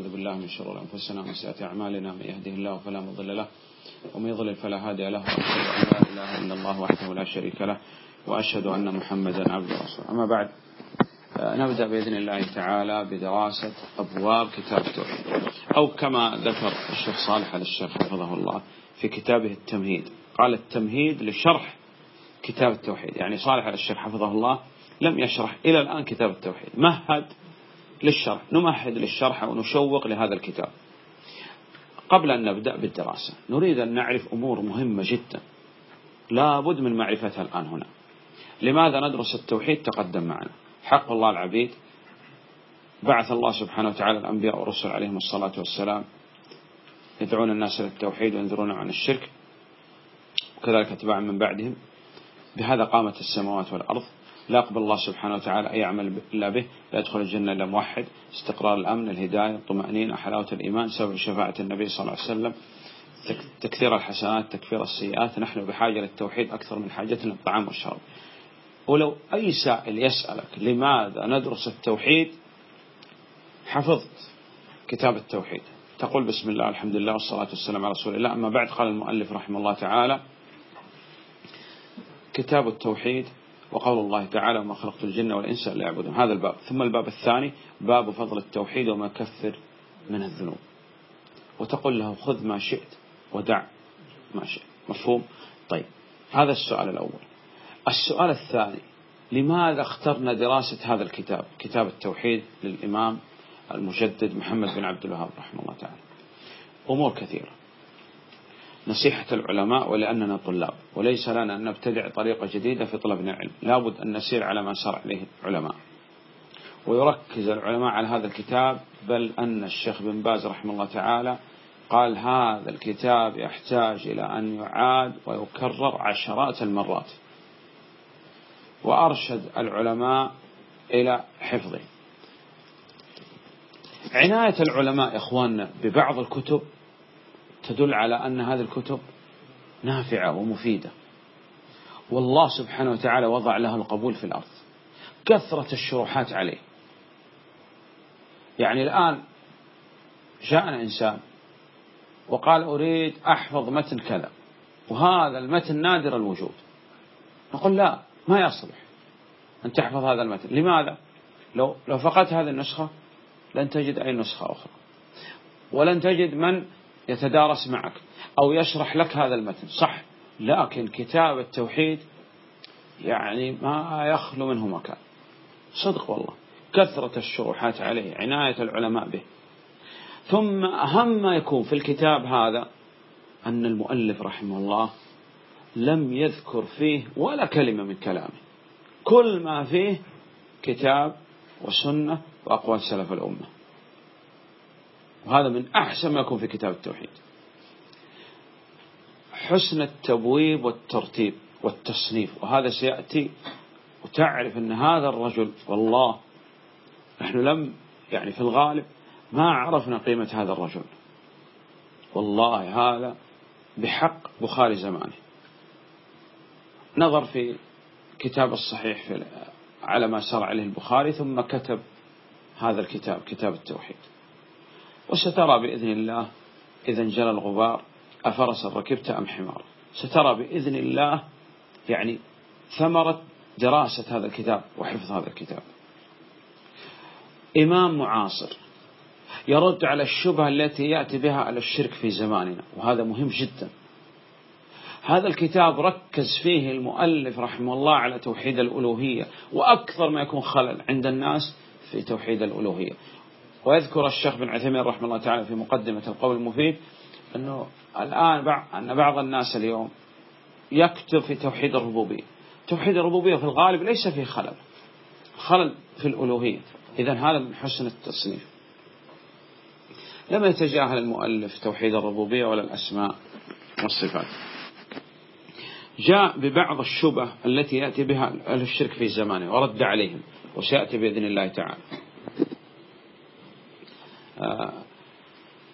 ونعوذ بالله من شرور أنفسنا ومن سيئات أعمالنا. من يهده الله فلا مضل له ومن يضلل فلا هادي له. وأشهد أن لا إله إلا الله وحده لا شريك له وأشهد أن محمدا عبده ورسوله. أما بعد نبدأ بإذن الله تعالى بدراسة أبواب كتاب التوحيد. أو كما ذكر الشيخ صالح على الشيخ حفظه الله في كتابه التمهيد. قال التمهيد لشرح كتاب التوحيد. يعني صالح على الشيخ حفظه الله لم يشرح إلى الآن كتاب التوحيد. مهد للشرح. نمهد للشرح ونشوق لهذا الكتاب. قبل أن نبدأ بالدراسة نريد أن نعرف أمور مهمة جدا. لا بد من معرفتها الآن هنا. لماذا ندرس التوحيد تقدم معنا؟ حق الله العبيد بعث الله سبحانه وتعالى الأنبياء والرسل عليهم الصلاة والسلام يدعون الناس للتوحيد وينذرون عن الشرك وكذلك اتباع من بعدهم. بهذا قامت السماوات والأرض. لا يقبل الله سبحانه وتعالى أن يعمل إلا به لا يدخل الجنة إلا موحد. استقرار الأمن الهداية الطمأنينة حلاوة الإيمان سبب شفاعة النبي صلى الله عليه وسلم. تكثير الحسنات تكفير السيئات. نحن بحاجة للتوحيد أكثر من حاجتنا للطعام والشرب ولو أي سائل يسألك لماذا ندرس التوحيد حفظت كتاب التوحيد. تقول بسم الله الحمد لله والصلاة والسلام على رسول الله. أما بعد قال المؤلف رحمه الله تعالى كتاب التوحيد وقول الله تعالى وما خلقت الجن والإنس إلا يعبدون هذا الباب. ثم الباب الثاني باب فضل التوحيد وما كثر من الذنوب. وتقول له خذ ما شئت ودع ما شئت. مفهوم؟ طيب. هذا السؤال الأول. السؤال الثاني لماذا اخترنا دراسة هذا الكتاب؟ كتاب التوحيد للإمام المجدد محمد بن عبد الوهاب رحمه الله تعالى. أمور كثيرة. نصيحة العلماء ولأننا طلاب وليس لنا أن نبتدع طريقة جديدة في طلب العلم لابد أن نسير على ما سار عليه العلماء. ويركز العلماء على هذا الكتاب بل أن الشيخ بن باز رحمه الله تعالى قال هذا الكتاب يحتاج إلى أن يعاد ويكرر عشرات المرات. وأرشد العلماء إلى حفظه. عناية العلماء إخواننا ببعض الكتب تدل على أن هذه الكتب نافعة ومفيدة. والله سبحانه وتعالى وضع لها القبول في الأرض. كثرة الشروحات عليه. يعني الآن جاءنا إنسان وقال أريد أحفظ متن كذا وهذا المتن نادر الوجود. نقول لا ما يصلح أن تحفظ هذا المتن. لماذا؟ لو, لو فقدت هذه النسخة لن تجد أي نسخة أخرى. ولن تجد من يتدارس معك أو يشرح لك هذا المتن. صح. لكن كتاب التوحيد يعني ما يخلو منه مكان. صدق والله. كثرة الشروحات عليه عناية العلماء به. ثم أهم ما يكون في الكتاب هذا أن المؤلف رحمه الله لم يذكر فيه ولا كلمة من كلامه. كل ما فيه كتاب وسنة وأقوال سلف الأمة. وهذا من أحسن ما يكون في كتاب التوحيد. حسن التبويب والترتيب والتصنيف وهذا سيأتي وتعرف أن هذا الرجل والله نحن لم يعني في الغالب ما عرفنا قيمة هذا الرجل. والله هذا بحق بخاري زمانه. نظر في كتاب الصحيح في على ما سار عليه البخاري ثم كتب هذا الكتاب كتاب التوحيد. وسترى بإذن الله إذا انجلى الغبار أفرس ركبت أم حمار. سترى بإذن الله يعني ثمرة دراسة هذا الكتاب وحفظ هذا الكتاب. إمام معاصر يرد على الشبهة التي يأتي بها على الشرك في زماننا وهذا مهم جدا. هذا الكتاب ركز فيه المؤلف رحمه الله على توحيد الألوهية وأكثر ما يكون خلل عند الناس في توحيد الألوهية. ويذكر الشيخ بن عثيمين رحمه الله تعالى في مقدمة القول المفيد أنه الآن أن بعض الناس اليوم يكتب في توحيد الربوبية. توحيد الربوبية في الغالب ليس فيه خلل. خلل في الألوهية. إذا هذا من حسن التصنيف. لم يتجاهل المؤلف توحيد الربوبية ولا الأسماء والصفات. جاء ببعض الشبه التي يأتي بها أهل الشرك في زمانه ورد عليهم وسيأتي بإذن الله تعالى.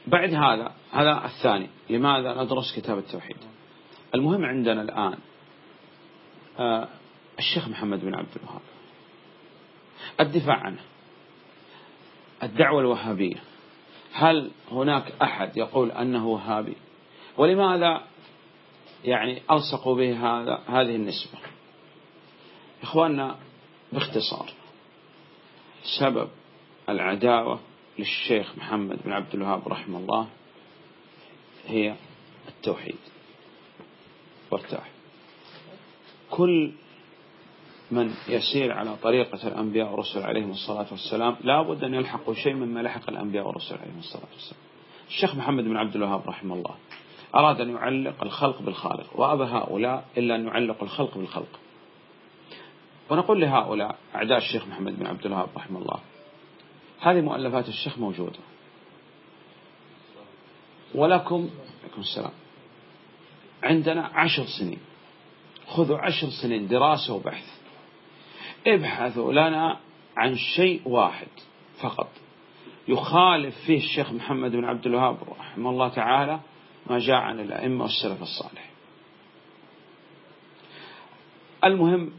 بعد هذا هذا الثاني لماذا ندرس كتاب التوحيد؟ المهم عندنا الآن آه، الشيخ محمد بن عبد الوهاب الدفاع عنه الدعوة الوهابية هل هناك أحد يقول أنه وهابي؟ ولماذا يعني ألصقوا به هذا هذه النسبة؟ إخواننا باختصار سبب العداوة للشيخ محمد بن عبد الوهاب رحمه الله هي التوحيد. وارتاح. كل من يسير على طريقة الأنبياء والرسل عليهم الصلاة والسلام لا بد أن يلحقوا شيء مما لحق الأنبياء والرسل عليهم الصلاة والسلام. الشيخ محمد بن عبد الوهاب رحمه الله أراد أن يعلق الخلق بالخالق وأبى هؤلاء إلا أن يعلقوا الخلق بالخلق. ونقول لهؤلاء أعداء الشيخ محمد بن عبد الوهاب رحمه الله هذه مؤلفات الشيخ موجودة. ولكم السلام. عندنا عشر سنين. خذوا عشر سنين دراسة وبحث. ابحثوا لنا عن شيء واحد فقط. يخالف فيه الشيخ محمد بن عبد الوهاب رحمه الله تعالى ما جاء عن الأئمة والسلف الصالح. المهم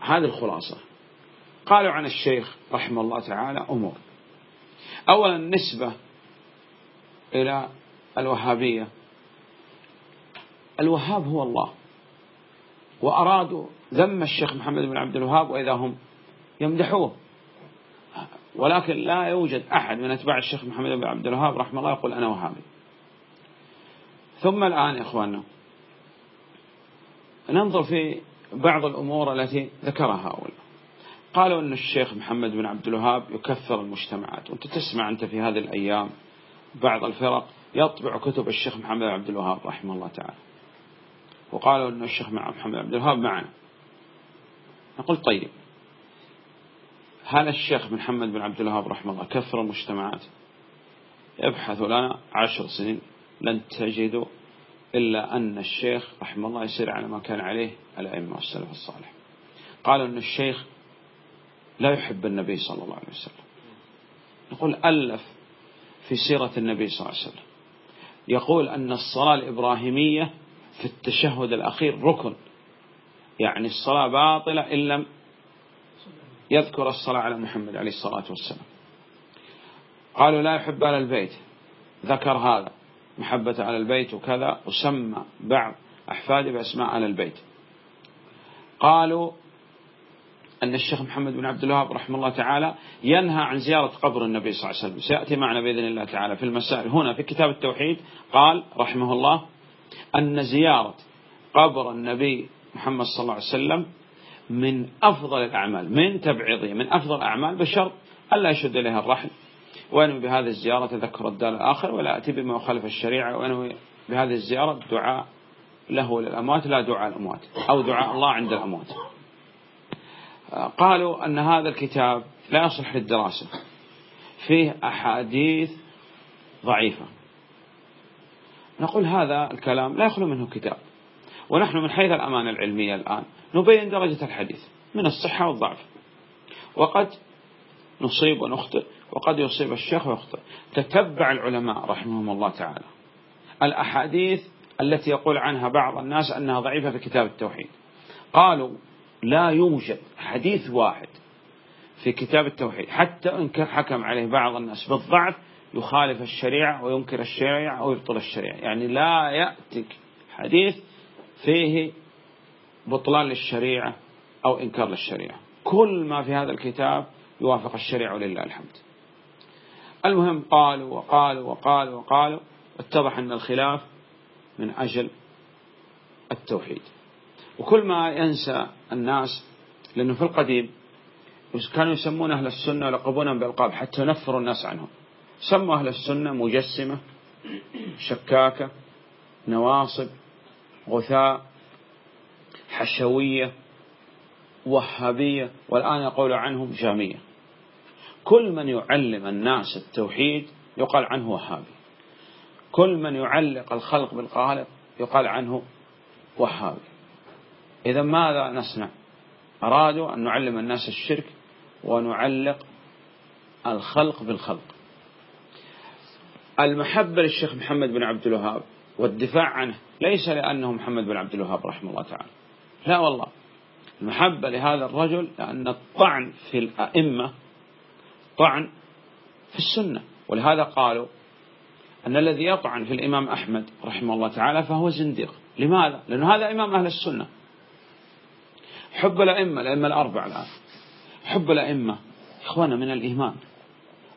هذه الخلاصة. قالوا عن الشيخ رحمه الله تعالى أمور. أولا نسبة إلى الوهابية. الوهاب هو الله وأرادوا ذم الشيخ محمد بن عبد الوهاب وإذا هم يمدحوه. ولكن لا يوجد أحد من أتباع الشيخ محمد بن عبد الوهاب رحمه الله يقول أنا وهابي. ثم الآن يا إخواننا ننظر في بعض الأمور التي ذكرها هؤلاء. قالوا أن الشيخ محمد بن عبد الوهاب يكثر المجتمعات. وأنت تسمع أنت في هذه الأيام بعض الفرق يطبع كتب الشيخ محمد بن عبد الوهاب رحمه الله تعالى. وقالوا أن الشيخ محمد بن عبد الوهاب معنا. نقول طيب هل الشيخ محمد بن عبد الوهاب رحمه الله كثر المجتمعات؟ ابحثوا لنا عشر سنين لن تجدوا إلا أن الشيخ رحمه الله يسير على ما كان عليه الأئمة والسلف الصالح. قالوا أن الشيخ لا يحب النبي صلى الله عليه وسلم. نقول ألف في سيرة النبي صلى الله عليه وسلم. يقول أن الصلاة الإبراهيمية في التشهد الأخير ركن. يعني الصلاة باطلة إن لم يذكر الصلاة على محمد عليه الصلاة والسلام. قالوا لا يحب آل البيت. ذكر هذا. محبة على البيت وكذا. وسمى بعض أحفاده بأسماء على البيت. قالوا أن الشيخ محمد بن عبد الوهاب رحمه الله تعالى ينهى عن زيارة قبر النبي صلى الله عليه وسلم. سيأتي معنا بإذن الله تعالى في المسائل. هنا في كتاب التوحيد قال رحمه الله أن زيارة قبر النبي محمد صلى الله عليه وسلم من أفضل الأعمال من تبعيضه من أفضل الأعمال بشرط ألا يشد إليها الرحل وأنوي بهذه الزيارة تذكر الدار الآخر ولا أتي بما يخالف الشريعة وأنوي بهذه الزيارة دعاء له وللأموات لا دعاء الأموات أو دعاء الله عند الأموات. قالوا أن هذا الكتاب لا يصلح للدراسة. فيه أحاديث ضعيفة. نقول هذا الكلام لا يخلو منه كتاب. ونحن من حيث الأمانة العلمية الآن نبين درجة الحديث من الصحة والضعف. وقد نصيب ونخطئ وقد يصيب الشيخ ويخطئ. تتبع العلماء رحمهم الله تعالى. الأحاديث التي يقول عنها بعض الناس أنها ضعيفة في كتاب التوحيد. قالوا لا يوجد حديث واحد في كتاب التوحيد. حتى إن حكم عليه بعض الناس بالضعف يخالف الشريعة وينكر الشريعة أو يبطل الشريعة. يعني لا يأتيك حديث فيه بطلان للشريعة أو إنكار للشريعة. كل ما في هذا الكتاب يوافق الشريعة ولله الحمد. المهم قالوا وقالوا وقالوا وقالوا اتضح أن الخلاف من أجل التوحيد. وكل ما ينسى الناس لأنه في القديم كانوا يسمون أهل السنة ويلقبونهم بألقاب حتى ينفروا الناس عنهم. سموا أهل السنة مجسمة شكاكة نواصب غثاء حشوية وهابية والآن يقول عنهم جامية. كل من يعلم الناس التوحيد يقال عنه وهابي. كل من يعلق الخلق بالخالق يقال عنه وهابي. إذا ماذا نصنع؟ أرادوا أن نعلم الناس الشرك ونعلق الخلق بالخلق. المحبة للشيخ محمد بن عبد الوهاب والدفاع عنه ليس لأنه محمد بن عبد الوهاب رحمه الله تعالى. لا والله. المحبة لهذا الرجل لأن الطعن في الأئمة طعن في السنة. ولهذا قالوا أن الذي يطعن في الإمام أحمد رحمه الله تعالى فهو زنديق. لماذا؟ لأنه هذا إمام أهل السنة. حب الأئمة الأئمة الأربعة الآن. حب الأئمة إخوانا من الإيمان.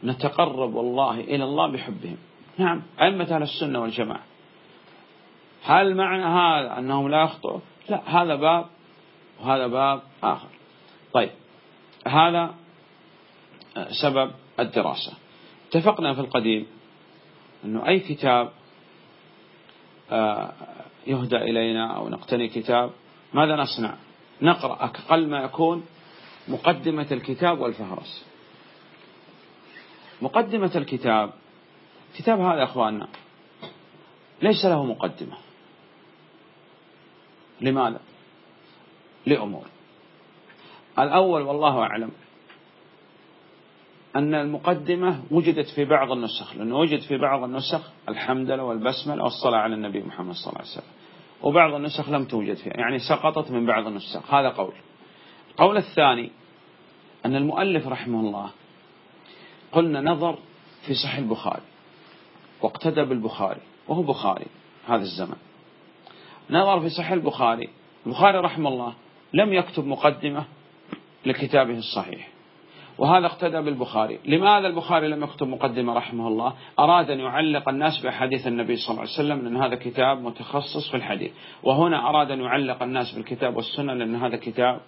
نتقرب والله إلى الله بحبهم. نعم أئمة أهل السنة والجماعة. هل معنى هذا أنهم لا يخطئوا لا هذا باب وهذا باب آخر. طيب هذا سبب الدراسة. اتفقنا في القديم أنه أي كتاب آه، يهدى إلينا أو نقتني كتاب ماذا نصنع؟ نقرأ أقل ما يكون مقدمة الكتاب والفهرس. مقدمة الكتاب كتاب هذا يا أخواننا ليس له مقدمة. لماذا؟ لأمور. الأول والله أعلم أن المقدمة وجدت في بعض النسخ لأنه وجد في بعض النسخ الحمدلة والبسملة والصلاة على النبي محمد صلى الله عليه وسلم. وبعض النسخ لم توجد فيها يعني سقطت من بعض النسخ. هذا قول. القول الثاني أن المؤلف رحمه الله قلنا نظر في صحيح البخاري واقتدى بالبخاري وهو بخاري هذا الزمن. نظر في صحيح البخاري البخاري رحمه الله لم يكتب مقدمة لكتابه الصحيح. وهذا اقتدى بالبخاري. لماذا البخاري لم يكتب مقدمة رحمه الله؟ أراد أن يعلق الناس بأحاديث النبي صلى الله عليه وسلم لأن هذا كتاب متخصص في الحديث. وهنا أراد أن يعلق الناس بالكتاب والسنة لأن هذا كتاب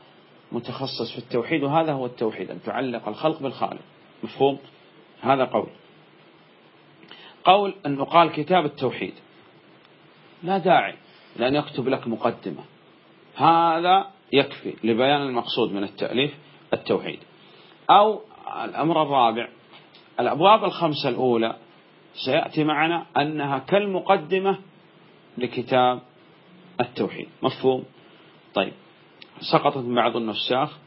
متخصص في التوحيد وهذا هو التوحيد أن تعلق الخلق بالخالق. مفهوم؟ هذا قول. قول أنه قال كتاب التوحيد. لا داعي لأن يكتب لك مقدمة. هذا يكفي لبيان المقصود من التأليف التوحيد. أو الأمر الرابع. الأبواب الخمسة الأولى سيأتي معنا أنها كالمقدمة لكتاب التوحيد. مفهوم؟ طيب. سقطت بعض النساخ.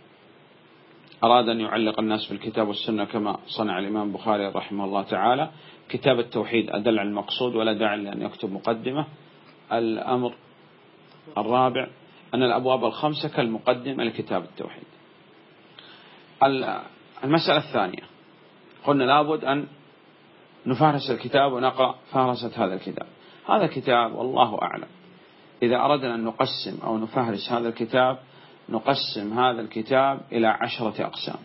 أراد أن يعلق الناس بالكتاب والسنة كما صنع الإمام البخاري رحمه الله تعالى. كتاب التوحيد أدل على المقصود ولا داعي لأن يكتب مقدمة. الأمر الرابع أن الأبواب الخمسة كالمقدمة لكتاب التوحيد. المسألة الثانية. قلنا لابد أن نفهرس الكتاب ونقرأ فهرسة هذا الكتاب. هذا الكتاب والله أعلم. إذا أردنا أن نقسم أو نفهرس هذا الكتاب نقسم هذا الكتاب إلى عشرة أقسام.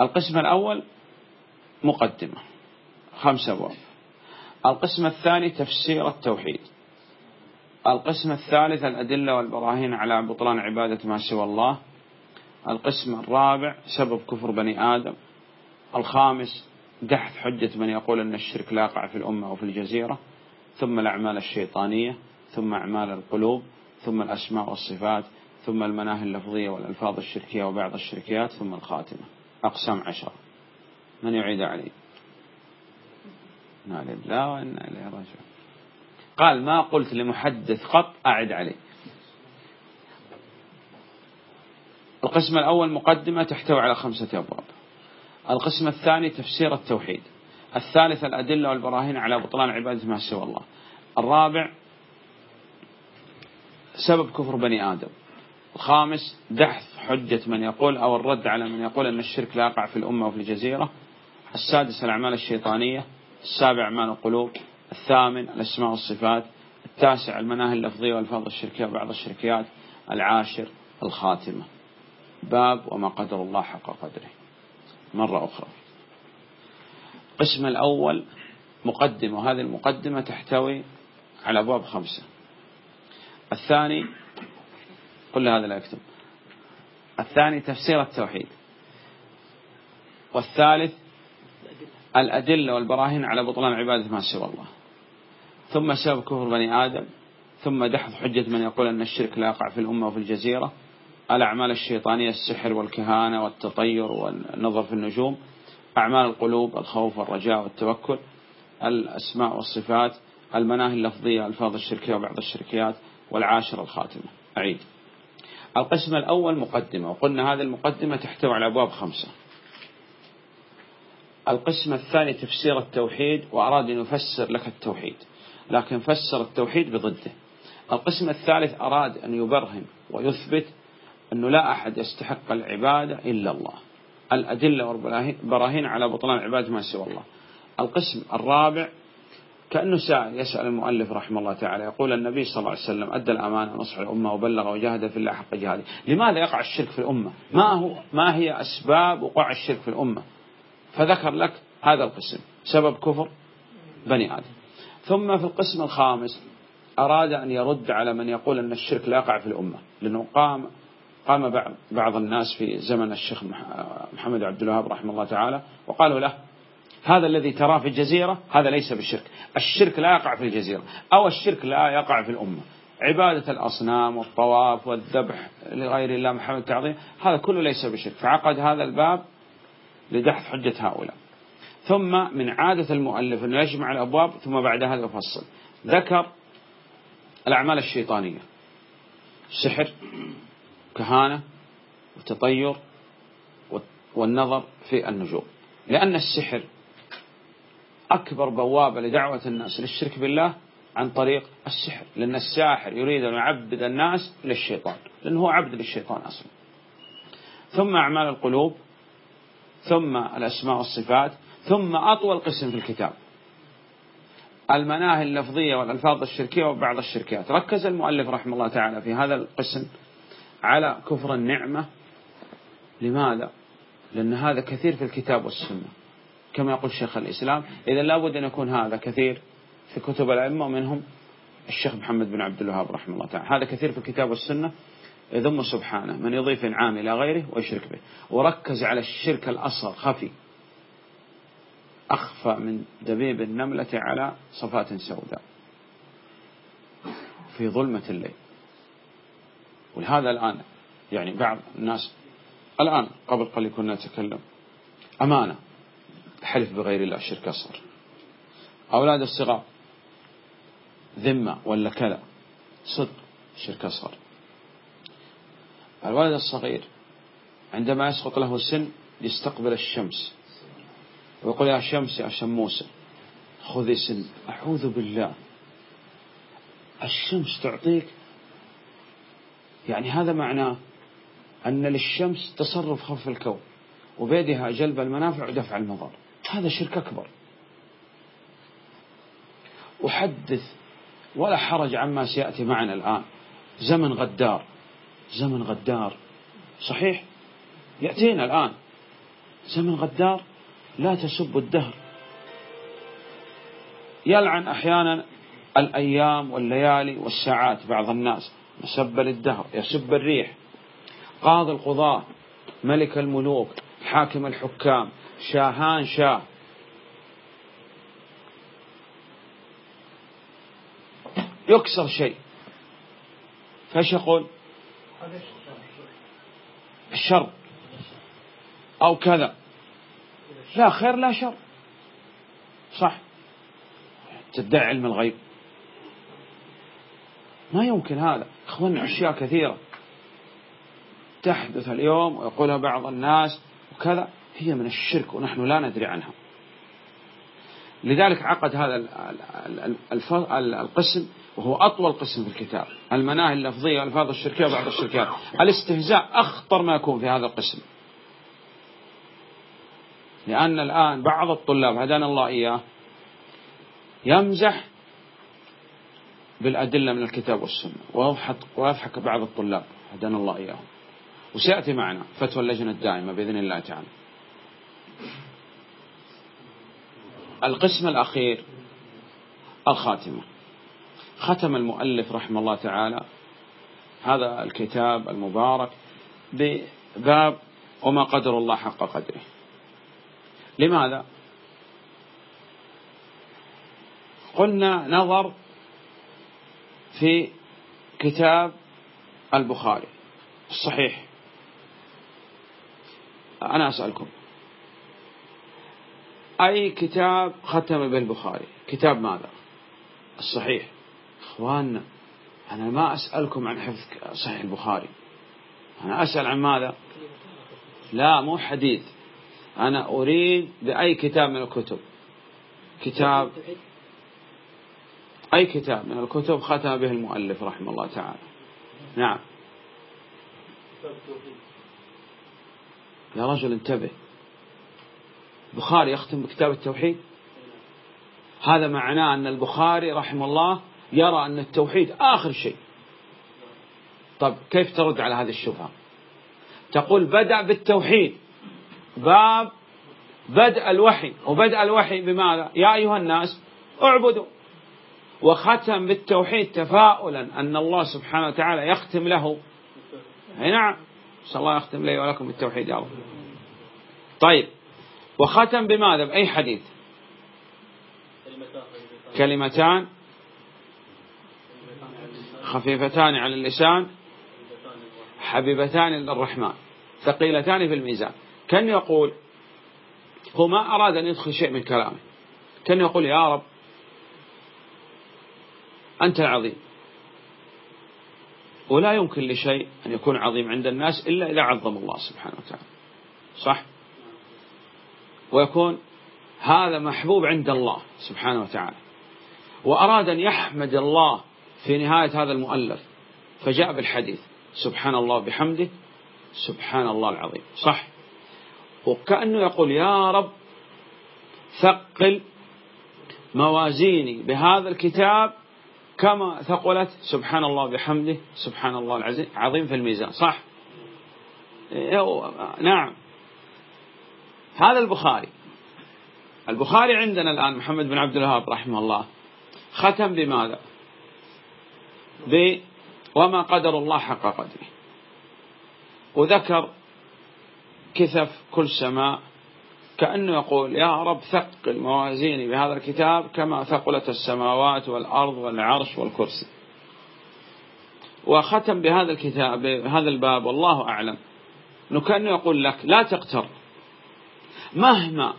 القسم الأول مقدمة خمسة أبواب القسم الثاني تفسير التوحيد. القسم الثالث الأدلة والبراهين على بطلان عبادة ما سوى الله. القسم الرابع سبب كفر بني آدم. الخامس دحث حجة من يقول أن الشرك لا يقع في الأمة أو في الجزيرة. ثم الأعمال الشيطانية ثم أعمال القلوب ثم الأسماء والصفات ثم المناهي اللفظية والألفاظ الشركية وبعض الشركيات ثم الخاتمة. أقسام عشرة من يعيد علي؟ لا لله وإنا إليه راجعون. قال ما قلت لمحدث قط أعد عليه القسم الأول مقدمة تحتوي على خمسة أبواب. القسم الثاني تفسير التوحيد. الثالث الأدلة والبراهين على بطلان عبادة ما سوى الله. الرابع سبب كفر بني آدم. الخامس دحث حجة من يقول أو الرد على من يقول أن الشرك لا يقع في الأمة وفي الجزيرة. السادس الأعمال الشيطانية. السابع أعمال القلوب. الثامن الأسماء والصفات. التاسع المناهي اللفظية والفاظ الشركية وبعض الشركيات. العاشر الخاتمة. باب وما قدر الله حق قدره. مرة أخرى. القسم الأول مقدمة وهذه المقدمة تحتوي على أبواب خمسة. الثاني كل هذا لا يكتب. الثاني تفسير التوحيد. والثالث الأدلة والبراهين على بطلان عبادة ما سوى الله. ثم سبب كفر بني آدم ثم دحض حجة من يقول أن الشرك لا يقع في الأمة وفي الجزيرة. الأعمال الشيطانية السحر والكهانة والتطير والنظر في النجوم أعمال القلوب الخوف والرجاء والتوكل الأسماء والصفات المناهي اللفظية ألفاظ الشركية وبعض الشركيات والعاشر الخاتمة. أعيد. القسم الأول مقدمة وقلنا هذه المقدمة تحتوي على أبواب خمسة. القسم الثاني تفسير التوحيد وأراد أن يفسر لك التوحيد لكن فسر التوحيد بضده. القسم الثالث أراد أن يبرهن ويثبت أنه لا أحد يستحق العبادة إلا الله. الأدلة والبراهين على بطلان عبادة ما سوى الله. القسم الرابع كأنه سائل يسأل المؤلف رحمه الله تعالى يقول النبي صلى الله عليه وسلم أدى الأمانة ونصح الأمة وبلغ وجاهد في الله حق جهاده. لماذا يقع الشرك في الأمة؟ ما, هو ما هي أسباب وقوع الشرك في الأمة؟ فذكر لك هذا القسم سبب كفر بني آدم. ثم في القسم الخامس أراد أن يرد على من يقول أن الشرك لا يقع في الأمة لأنه قام قام بعض الناس في زمن الشيخ محمد عبد الوهاب رحمه الله تعالى وقالوا له هذا الذي تراه في الجزيرة هذا ليس بالشرك الشرك لا يقع في الجزيرة أو الشرك لا يقع في الأمة. عبادة الأصنام والطواف والذبح لغير الله محمد التعظيم هذا كله ليس بشرك. فعقد هذا الباب لدحث حجة هؤلاء. ثم من عادة المؤلف أنه يجمع الأبواب ثم بعد هذا يفصل. ذكر الأعمال الشيطانية. سحر كهانة وتطير والنظر في النجوم. لأن السحر أكبر بوابة لدعوة الناس للشرك بالله عن طريق السحر لأن الساحر يريد أن يعبد الناس للشيطان لأنه هو عبد للشيطان أصلا. ثم أعمال القلوب ثم الأسماء والصفات ثم أطول قسم في الكتاب. المناهي اللفظية والألفاظ الشركية وبعض الشركيات. ركز المؤلف رحمه الله تعالى في هذا القسم على كفر النعمة. لماذا؟ لأن هذا كثير في الكتاب والسنة. كما يقول شيخ الإسلام إذا لابد أن يكون هذا كثير في كتب الأئمة ومنهم الشيخ محمد بن عبد الوهاب رحمه الله تعالى. هذا كثير في الكتاب والسنة. يذم سبحانه من يضيف إنعام إلى غيره ويشرك به. وركز على الشرك الأصغر خفي. أخفى من دبيب النملة على صفات سوداء. في ظلمة الليل. ولهذا الآن يعني بعض الناس الآن قبل قليل كنا نتكلم أمانة حلف بغير الله شرك أصغر. أولاد الصغار ذمة ولا كذا صدق شرك أصغر. الولد الصغير عندما يسقط له السن يستقبل الشمس. ويقول يا شمس يا شموسة خذي سن أعوذ بالله. الشمس تعطيك يعني هذا معناه أن للشمس تصرف خف الكون وبيدها جلب المنافع ودفع المضار هذا شرك أكبر. أحدث ولا حرج عما سيأتي معنا الآن. زمن غدار. زمن غدار. صحيح؟ يأتينا الآن. زمن غدار لا تسب الدهر. يلعن أحيانا الأيام والليالي والساعات بعض الناس. مسب للدهر يسب الريح. قاضي القضاة ملك الملوك حاكم الحكام شاهان شاه. يكسر شيء. فايش يقول؟ الشر. أو كذا. لا خير لا شر. صح. تدعي علم الغيب. ما يمكن هذا. إخواننا أشياء كثيرة. تحدث اليوم ويقولها بعض الناس وكذا. هي من الشرك ونحن لا ندري عنها. لذلك عقد هذا القسم وهو أطول قسم في الكتاب. المناهي اللفظية والألفاظ الشركية وبعض الشركات الاستهزاء أخطر ما يكون في هذا القسم. لأن الآن بعض الطلاب هدانا الله إياه يمزح بالأدلة من الكتاب والسنة. ويضحك, ويضحك بعض الطلاب هدانا الله إياهم. وسيأتي معنا فتوى اللجنة الدائمة بإذن الله تعالى. القسم الأخير الخاتمة. ختم المؤلف رحمه الله تعالى هذا الكتاب المبارك بباب وما قدر الله حق قدره. لماذا؟ قلنا نظر في كتاب البخاري الصحيح. أنا أسألكم. أي كتاب ختم بالبخاري؟ كتاب ماذا؟ الصحيح. إخواننا أنا ما أسألكم عن حفظ صحيح البخاري. أنا أسأل عن ماذا؟ لا مو حديث. أنا أريد بأي كتاب من الكتب؟ كتاب أي كتاب من الكتب ختم به المؤلف رحمه الله تعالى. نعم. يا رجل انتبه. بخاري يختم بكتاب التوحيد؟ هذا معناه أن البخاري رحمه الله يرى أن التوحيد آخر شيء. طب كيف ترد على هذه الشبهة؟ تقول بدأ بالتوحيد. باب بدء الوحي. وبدأ الوحي بماذا؟ يا أيها الناس اعبدوا. وختم بالتوحيد تفاؤلا أن الله سبحانه وتعالى يختم له. أي نعم. صلى الله يختم لي ولكم بالتوحيد يا رب. طيب. وختم بماذا؟ بأي حديث؟ كلمتان. خفيفتان على اللسان. حبيبتان للرحمن. ثقيلتان في الميزان. كان يقول هو ما أراد أن يدخل شيء من كلامه. كان يقول يا رب أنت العظيم ولا يمكن لشيء أن يكون عظيم عند الناس إلا إذا عظم الله سبحانه وتعالى. صح؟ ويكون هذا محبوب عند الله سبحانه وتعالى. وأراد أن يحمد الله في نهاية هذا المؤلف فجاء بالحديث سبحان الله بحمده سبحان الله العظيم. صح؟ وكأنه يقول يا رب ثقل موازيني بهذا الكتاب كما ثقلت سبحان الله بحمده سبحان الله العظيم في الميزان صح؟ نعم. هذا البخاري. البخاري عندنا الآن محمد بن عبد الوهاب رحمه الله ختم بماذا؟ ب وما قدر الله حق قدره. وذكر كثف كل سماء كأنه يقول يا رب ثقل موازيني بهذا الكتاب كما ثقلت السماوات والأرض والعرش والكرسي. وختم بهذا الكتاب بهذا الباب والله أعلم. أنه كأنه يقول لك لا تقتر مهما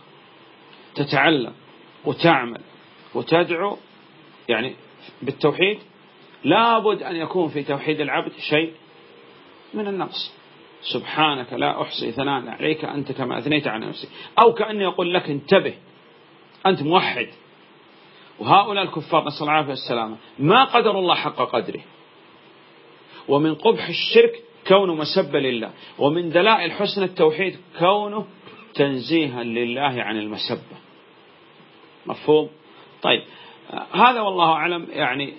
تتعلم وتعمل وتدعو يعني بالتوحيد لابد أن يكون في توحيد العبد شيء من النقص. سبحانك لا أحصي ثناء عليك أنت كما أثنيت على نفسي. أو كأنه يقول لك انتبه أنت موحد. وهؤلاء الكفار نسأل العافية والسلامة ما قدر الله حق قدره. ومن قبح الشرك كونه مسبة لله ومن دلائل حسن التوحيد كونه تنزيها لله عن المسبة. مفهوم؟ طيب هذا والله أعلم يعني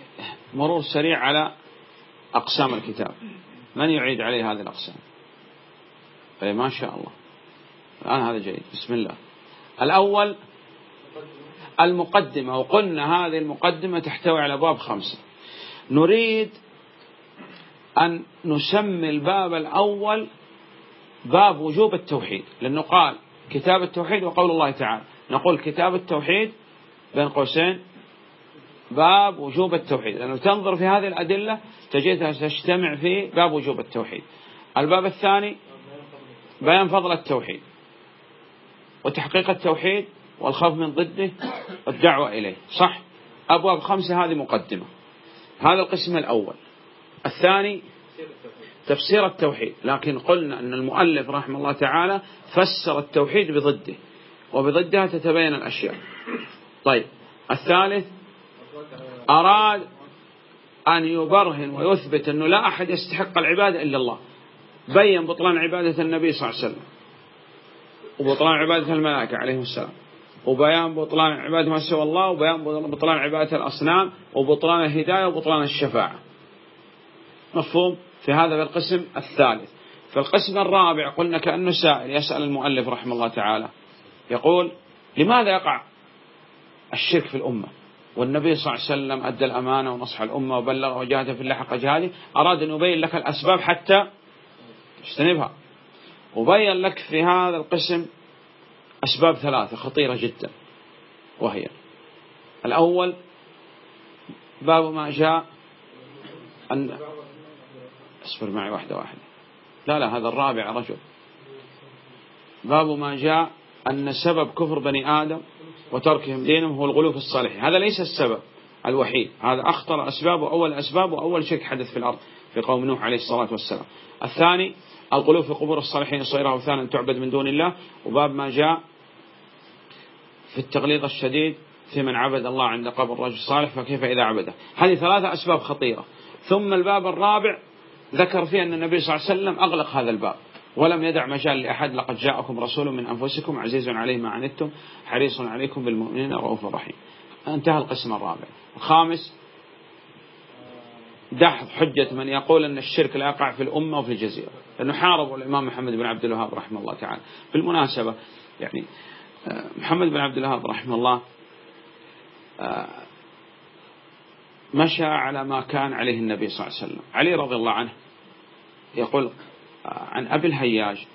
مرور سريع على أقسام الكتاب. من يعيد عليه هذه الأقسام؟ أي ما شاء الله. الآن هذا جيد. بسم الله. الأول المقدمة وقلنا هذه المقدمة تحتوي على باب خمسة. نريد أن نسمي الباب الأول باب وجوب التوحيد لأنه قال كتاب التوحيد وقول الله تعالى. نقول كتاب التوحيد بين قوسين باب وجوب التوحيد. لأنه تنظر في هذه الأدلة تجدها تجتمع في باب وجوب التوحيد. الباب الثاني بيان فضل التوحيد وتحقيق التوحيد والخوف من ضده والدعوة إليه. صح؟ أبواب خمسة هذه مقدمة. هذا القسم الأول. الثاني تفسير التوحيد. لكن قلنا أن المؤلف رحمه الله تعالى فسر التوحيد بضده وبضدها تتبين الأشياء. طيب الثالث أراد أن يبرهن ويثبت أنه لا أحد يستحق العبادة إلا الله. بين بطلان عبادة النبي صلى الله عليه وسلم وبطلان عبادة الملائكة عليهم السلام وبيان بطلان عبادة ما سوى الله وبيان بطلان عبادة الأصنام وبطلان الهداية وبطلان الشفاعة. مفهوم؟ في هذا القسم الثالث. في القسم الرابع قلنا كأنه سائل يسأل المؤلف رحمه الله تعالى. يقول لماذا يقع الشرك في الأمة؟ والنبي صلى الله عليه وسلم أدى الأمانة ونصح الأمة وبلغ وجاهد في الله حق جهاده. أراد أن يبين لك الأسباب حتى تجتنبها. وبين لك في هذا القسم أسباب ثلاثة خطيرة جدا. وهي الأول باب ما جاء أن اصبر معي واحدة واحدة. لا لا هذا الرابع رجل. باب ما جاء أن سبب كفر بني آدم وتركهم دينهم هو الغلو في الصالحين. هذا ليس السبب الوحيد. هذا أخطر أسباب وأول أسباب وأول شرك حدث في الأرض في قوم نوح عليه الصلاة والسلام. الثاني القلوب في قبور الصالحين صيرها أوثانا تعبد من دون الله. وباب ما جاء في التغليظ الشديد في من عبد الله عند قبر الرجل الصالح فكيف إذا عبده؟ هذه ثلاثة أسباب خطيرة. ثم الباب الرابع ذكر فيه أن النبي صلى الله عليه وسلم أغلق هذا الباب ولم يدع مجال لأحد. لقد جاءكم رسول من أنفسكم عزيز عليه ما عنتم حريص عليكم بالمؤمنين رؤوف رحيم. انتهى القسم الرابع. الخامس دحض حجة من يقول أن الشرك لا يقع في الأمة وفي الجزيرة. لأنه حاربوا الإمام محمد بن عبد الوهاب رحمه الله تعالى. بالمناسبة يعني آه، محمد بن عبد الوهاب رحمه الله آه، مشى على ما كان عليه النبي صلى الله عليه وسلم. علي رضي الله عنه يقول آه، عن أبي الهياج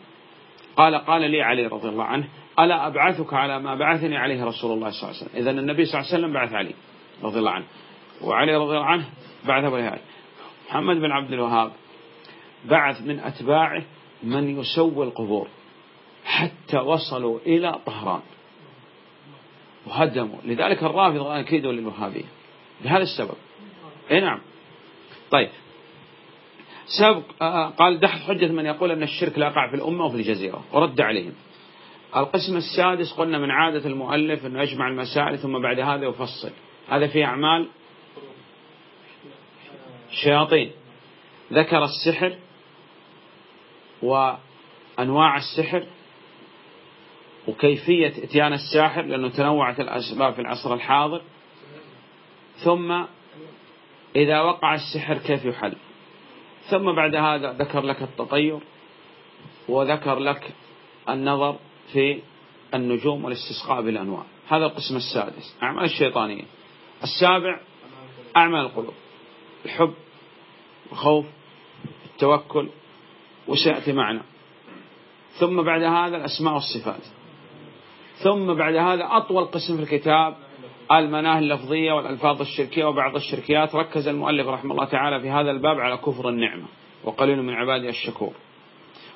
قال قال لي علي رضي الله عنه ألا أبعثك على ما بعثني عليه رسول الله صلى الله عليه وسلم؟ إذا النبي صلى الله عليه وسلم بعث علي رضي الله عنه. وعلي رضي الله عنه بعث أبو الهياج. محمد بن عبد الوهاب بعث من أتباعه من يسوي القبور حتى وصلوا إلى طهران. وهدموا. لذلك الرافضة أكيدوا للوهابية. بهذا السبب. إي نعم. طيب. سبق آه، قال دحض حجة من يقول أن الشرك لا يقع في الأمة وفي الجزيرة. ورد عليهم. القسم السادس قلنا من عادة المؤلف أنه يجمع المسائل ثم بعد هذا يفصل. هذا في أعمال؟ الشياطين ذكر السحر وأنواع السحر وكيفية إتيان الساحر لأنه تنوعت الأسباب في العصر الحاضر. ثم إذا وقع السحر كيف يحل؟ ثم بعد هذا ذكر لك التطير وذكر لك النظر في النجوم والاستسقاء بالأنواع. هذا القسم السادس أعمال الشيطانية. السابع أعمال القلوب. الحب الخوف التوكل. وسيأتي معنا. ثم بعد هذا الأسماء والصفات. ثم بعد هذا أطول قسم في الكتاب المناهي اللفظية والألفاظ الشركية وبعض الشركيات. ركز المؤلف رحمه الله تعالى في هذا الباب على كفر النعمة وقليل من عبادي الشكور.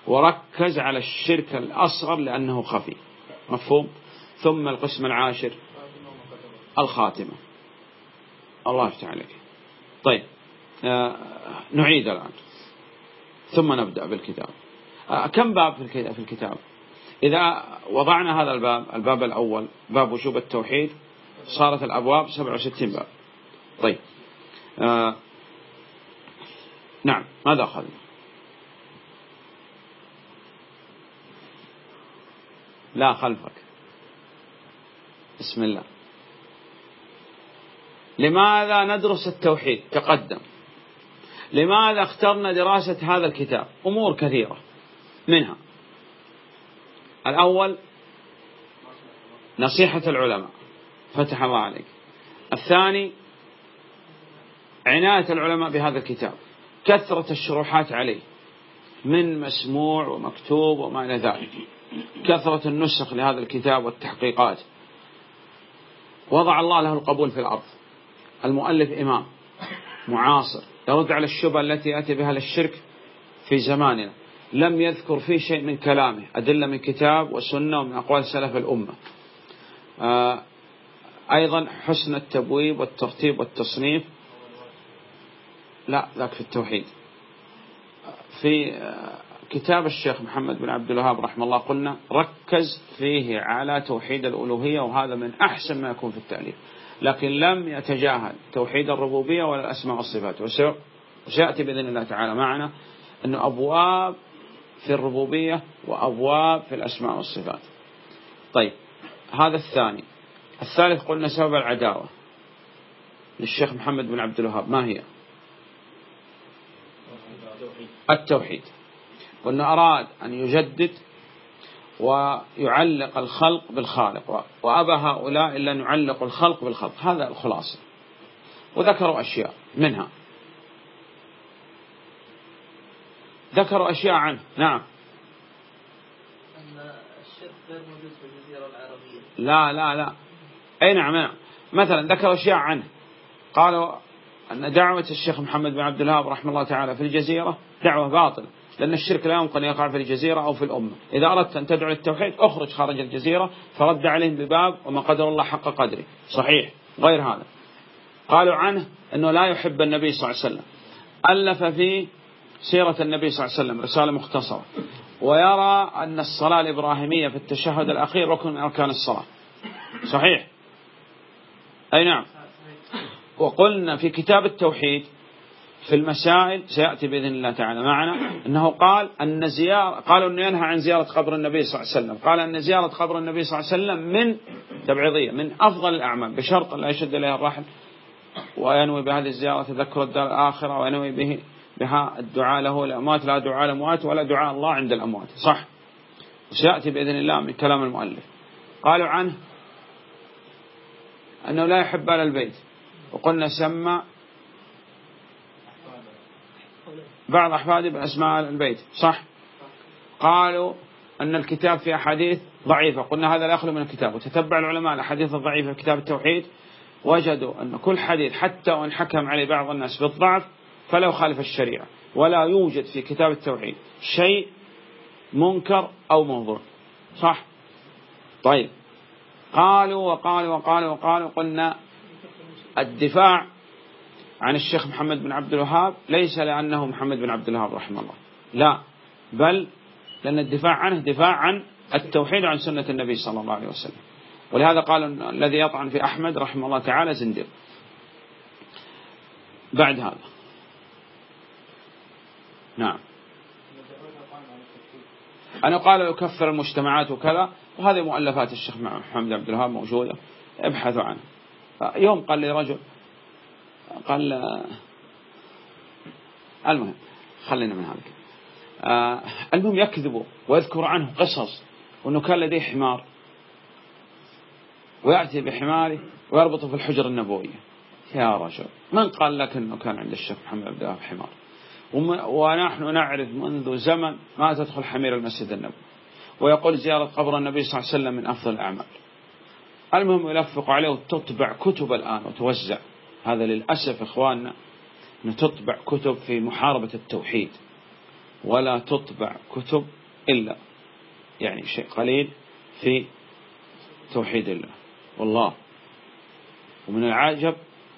وركز على الشرك الأصغر لأنه خفي. مفهوم؟ ثم القسم العاشر الخاتمة. الله يفتح عليك. طيب آه نعيد الآن. ثم نبدأ بالكتاب. آه كم باب في الكتاب؟ إذا وضعنا هذا الباب الباب الأول باب وجوب التوحيد صارت الأبواب 67 باب. طيب. آه نعم ماذا أخذنا؟ لا خلفك. بسم الله. لماذا ندرس التوحيد؟ تقدم. لماذا اخترنا دراسة هذا الكتاب؟ أمور كثيرة منها. الأول نصيحة العلماء. فتح الله عليك. الثاني عناية العلماء بهذا الكتاب. كثرة الشروحات عليه. من مسموع ومكتوب وما إلى ذلك. كثرة النسخ لهذا الكتاب والتحقيقات. وضع الله له القبول في الأرض. المؤلف إمام. معاصر. يرد على الشبهة التي يأتي بها للشرك في زماننا. لم يذكر فيه شيء من كلامه. أدلة من كتاب وسنة ومن أقوال سلف الأمة. آه، أيضا حسن التبويب والترتيب والتصنيف. لا ذاك في التوحيد. في آه، كتاب الشيخ محمد بن عبد الوهاب رحمه الله قلنا ركز فيه على توحيد الألوهية وهذا من أحسن ما يكون في التأليف لكن لم يتجاهل توحيد الربوبية ولا الأسماء والصفات. وسيأتي بإذن الله تعالى معنا أنه أبواب في الربوبية وأبواب في الأسماء والصفات. طيب هذا الثاني. الثالث قلنا سبب العداوة. للشيخ محمد بن عبد الوهاب ما هي؟ التوحيد. قلنا أراد أن يجدد ويعلق الخلق بالخالق. وأبى هؤلاء إلا أن يعلقوا الخلق بالخلق. هذا الخلاصة. وذكروا أشياء منها. ذكروا أشياء عنه. نعم. أن الشرك غير موجود في الجزيرة العربية. لا لا لا. أي نعم نعم. مثلا ذكروا أشياء عنه. قالوا أن دعوة الشيخ محمد بن عبد الوهاب رحمه الله تعالى في الجزيرة دعوة باطلة. لأن الشرك لا يمكن أن يقع في الجزيرة أو في الأمة. إذا أردت أن تدعو للتوحيد أخرج خارج الجزيرة فرد عليهم بباب وما قدر الله حق قدره. صحيح. غير هذا. قالوا عنه أنه لا يحب النبي صلى الله عليه وسلم. ألف فيه سيرة النبي صلى الله عليه وسلم رسالة مختصرة. ويرى أن الصلاة الإبراهيمية في التشهد الأخير ركن من أركان الصلاة. صحيح. أي نعم. وقلنا في كتاب التوحيد في المسائل سيأتي بإذن الله تعالى. معنا أنه قال أن زيارة قالوا أنه ينهى عن زيارة قبر النبي صلى الله عليه وسلم. قال أن زيارة قبر النبي صلى الله عليه وسلم من تبعيضية من أفضل الأعمال بشرط لا يشد إليها الرحل وينوي بهذه الزيارة تذكر الدار الآخرة وينوي به بها الدعاء له. الأموات لا دعاء الأموات ولا دعاء الله عند الأموات. صح. وسيأتي بإذن الله من كلام المؤلف. قالوا عنه أنه لا يحب آل البيت. وقلنا سمى بعض أحفاده بأسماء البيت صح؟ قالوا أن الكتاب في أحاديث ضعيفة قلنا هذا لا يخلو من الكتاب وتتبع العلماء الأحاديث الضعيفة في كتاب التوحيد وجدوا أن كل حديث حتى وإن حكم عليه بعض الناس بالضعف فلا يخالف الشريعة ولا يوجد في كتاب التوحيد شيء منكر أو موضوع صح؟ طيب. قالوا وقالوا وقالوا وقالوا قلنا الدفاع عن الشيخ محمد بن عبد الوهاب ليس لأنه محمد بن عبد الوهاب رحمه الله. لا بل لأن الدفاع عنه دفاع عن التوحيد عن سنة النبي صلى الله عليه وسلم. ولهذا قال الذي يطعن في أحمد رحمه الله تعالى زنديق. بعد هذا. نعم. أنا قال يكفر المجتمعات وكذا وهذه مؤلفات الشيخ محمد عبد الوهاب موجودة ابحثوا عنها. يوم قال لي رجل قال المهم خلينا من هذا. آه المهم يكذبوا ويذكر عنه قصص وأنه كان لديه حمار ويأتي بحماره ويربطه في الحجر النبوية. يا رجل من قال لك أنه كان عند الشيخ محمد عبد الوهاب حمار؟ ونحن نعرف منذ زمن ما تدخل حمير المسجد النبوي. ويقول زيارة قبر النبي صلى الله عليه وسلم من أفضل الأعمال. المهم يلفق عليه وتطبع كتب الآن وتوزع. هذا للأسف إخواننا أن تطبع كتب في محاربة التوحيد ولا تطبع كتب إلا يعني شيء قليل في توحيد الله. والله ومن العجب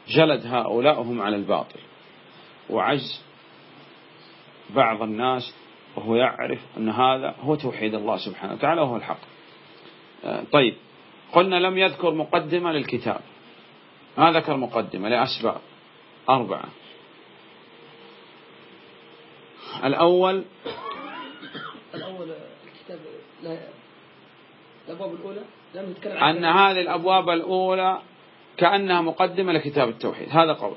جلد هؤلاء هم على الباطل وعز بعض الناس وهو يعرف أن هذا هو توحيد الله سبحانه وتعالى وهو الحق. آه، طيب قلنا لم يذكر مقدمة للكتاب. ما ذكر مقدمة لأسباب أربعة. الأول الأول الكتاب الأبواب الأولى لم يتكلم أن هذه الأبواب الأولى كأنها مقدمة لكتاب التوحيد. هذا قول.